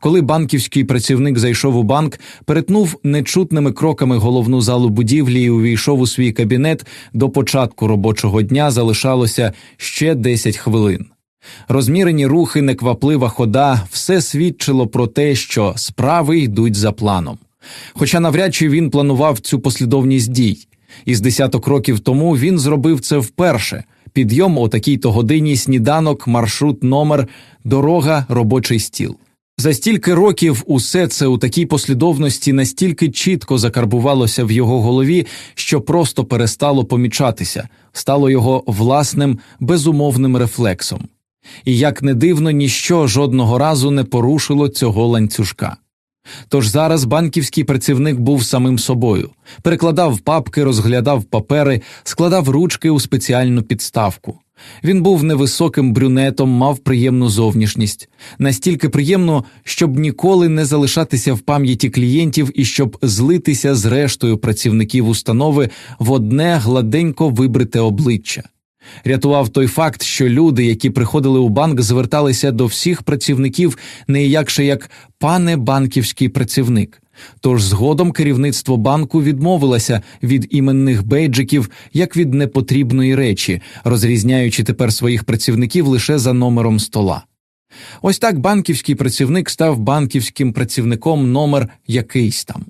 Speaker 1: Коли банківський працівник зайшов у банк, перетнув нечутними кроками головну залу будівлі і увійшов у свій кабінет, до початку робочого дня залишалося ще 10 хвилин. Розмірені рухи, некваплива хода, все свідчило про те, що справи йдуть за планом. Хоча навряд чи він планував цю послідовність дій. Із десяток років тому він зробив це вперше. Підйом о такій-то годині сніданок, маршрут, номер, дорога, робочий стіл. За стільки років усе це у такій послідовності настільки чітко закарбувалося в його голові, що просто перестало помічатися, стало його власним безумовним рефлексом. І як не дивно, ніщо жодного разу не порушило цього ланцюжка. Тож зараз банківський працівник був самим собою, перекладав папки, розглядав папери, складав ручки у спеціальну підставку. Він був невисоким брюнетом, мав приємну зовнішність, настільки приємно, щоб ніколи не залишатися в пам'яті клієнтів і щоб злитися з рештою працівників установи в одне гладенько вибрите обличчя. Рятував той факт, що люди, які приходили у банк, зверталися до всіх працівників не якше як пане банківський працівник. Тож згодом керівництво банку відмовилося від іменних бейджиків як від непотрібної речі, розрізняючи тепер своїх працівників лише за номером стола. Ось так банківський працівник став банківським працівником номер якийсь там.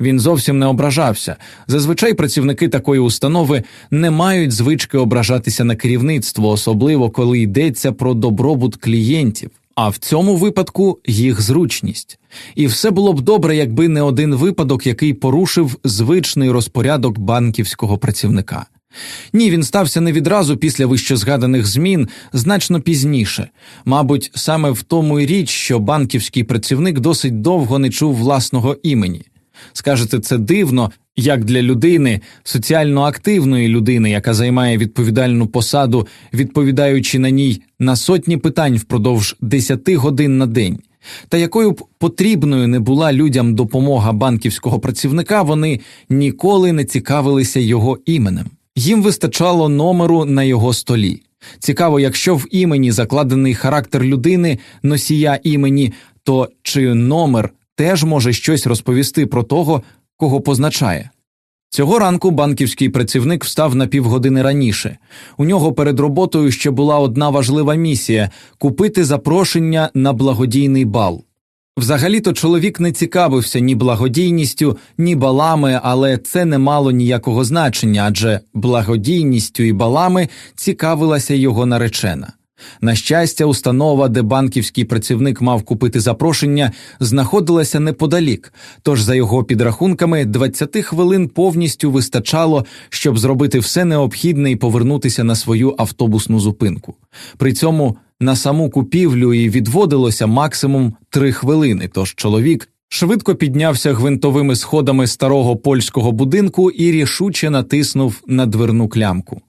Speaker 1: Він зовсім не ображався. Зазвичай працівники такої установи не мають звички ображатися на керівництво, особливо коли йдеться про добробут клієнтів. А в цьому випадку їх зручність. І все було б добре, якби не один випадок, який порушив звичний розпорядок банківського працівника. Ні, він стався не відразу після вищезгаданих змін, значно пізніше. Мабуть, саме в тому й річ, що банківський працівник досить довго не чув власного імені. Скажете, це дивно, як для людини, соціально активної людини, яка займає відповідальну посаду, відповідаючи на ній на сотні питань впродовж 10 годин на день. Та якою б потрібною не була людям допомога банківського працівника, вони ніколи не цікавилися його іменем. Їм вистачало номеру на його столі. Цікаво, якщо в імені закладений характер людини, носія імені, то чи номер теж може щось розповісти про того, кого позначає. Цього ранку банківський працівник встав на півгодини раніше. У нього перед роботою ще була одна важлива місія купити запрошення на благодійний бал. Взагалі-то чоловік не цікавився ні благодійністю, ні балами, але це не мало ніякого значення адже благодійністю і балами цікавилася його наречена. На щастя, установа, де банківський працівник мав купити запрошення, знаходилася неподалік, тож, за його підрахунками, 20 хвилин повністю вистачало, щоб зробити все необхідне і повернутися на свою автобусну зупинку. При цьому на саму купівлю і відводилося максимум 3 хвилини. Тож чоловік швидко піднявся гвинтовими сходами старого польського будинку і рішуче натиснув на дверну клямку.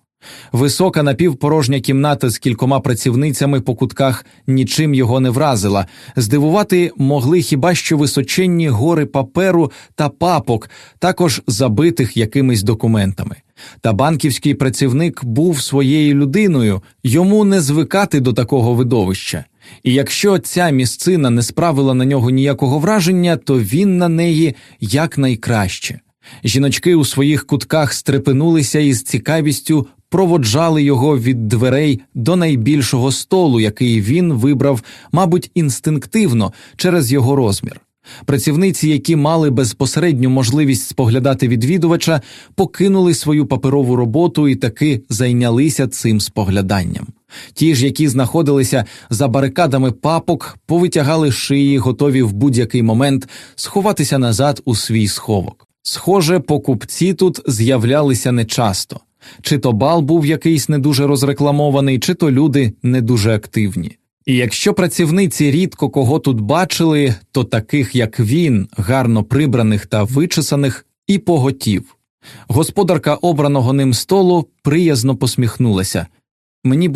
Speaker 1: Висока напівпорожня кімната з кількома працівницями по кутках нічим його не вразила. Здивувати могли хіба що височенні гори паперу та папок, також забитих якимись документами. Та банківський працівник був своєю людиною, йому не звикати до такого видовища. І якщо ця місцина не справила на нього ніякого враження, то він на неї якнайкраще. Жіночки у своїх кутках стрепенулися і з цікавістю проводжали його від дверей до найбільшого столу, який він вибрав, мабуть, інстинктивно через його розмір. Працівниці, які мали безпосередню можливість споглядати відвідувача, покинули свою паперову роботу і таки зайнялися цим спогляданням. Ті ж, які знаходилися за барикадами папок, повитягали шиї, готові в будь-який момент сховатися назад у свій сховок. Схоже, покупці тут з'являлися нечасто. Чи то бал був якийсь не дуже розрекламований, чи то люди не дуже активні. І якщо працівниці рідко кого тут бачили, то таких, як він, гарно прибраних та вичесаних, і поготів. Господарка обраного ним столу приязно посміхнулася. Мені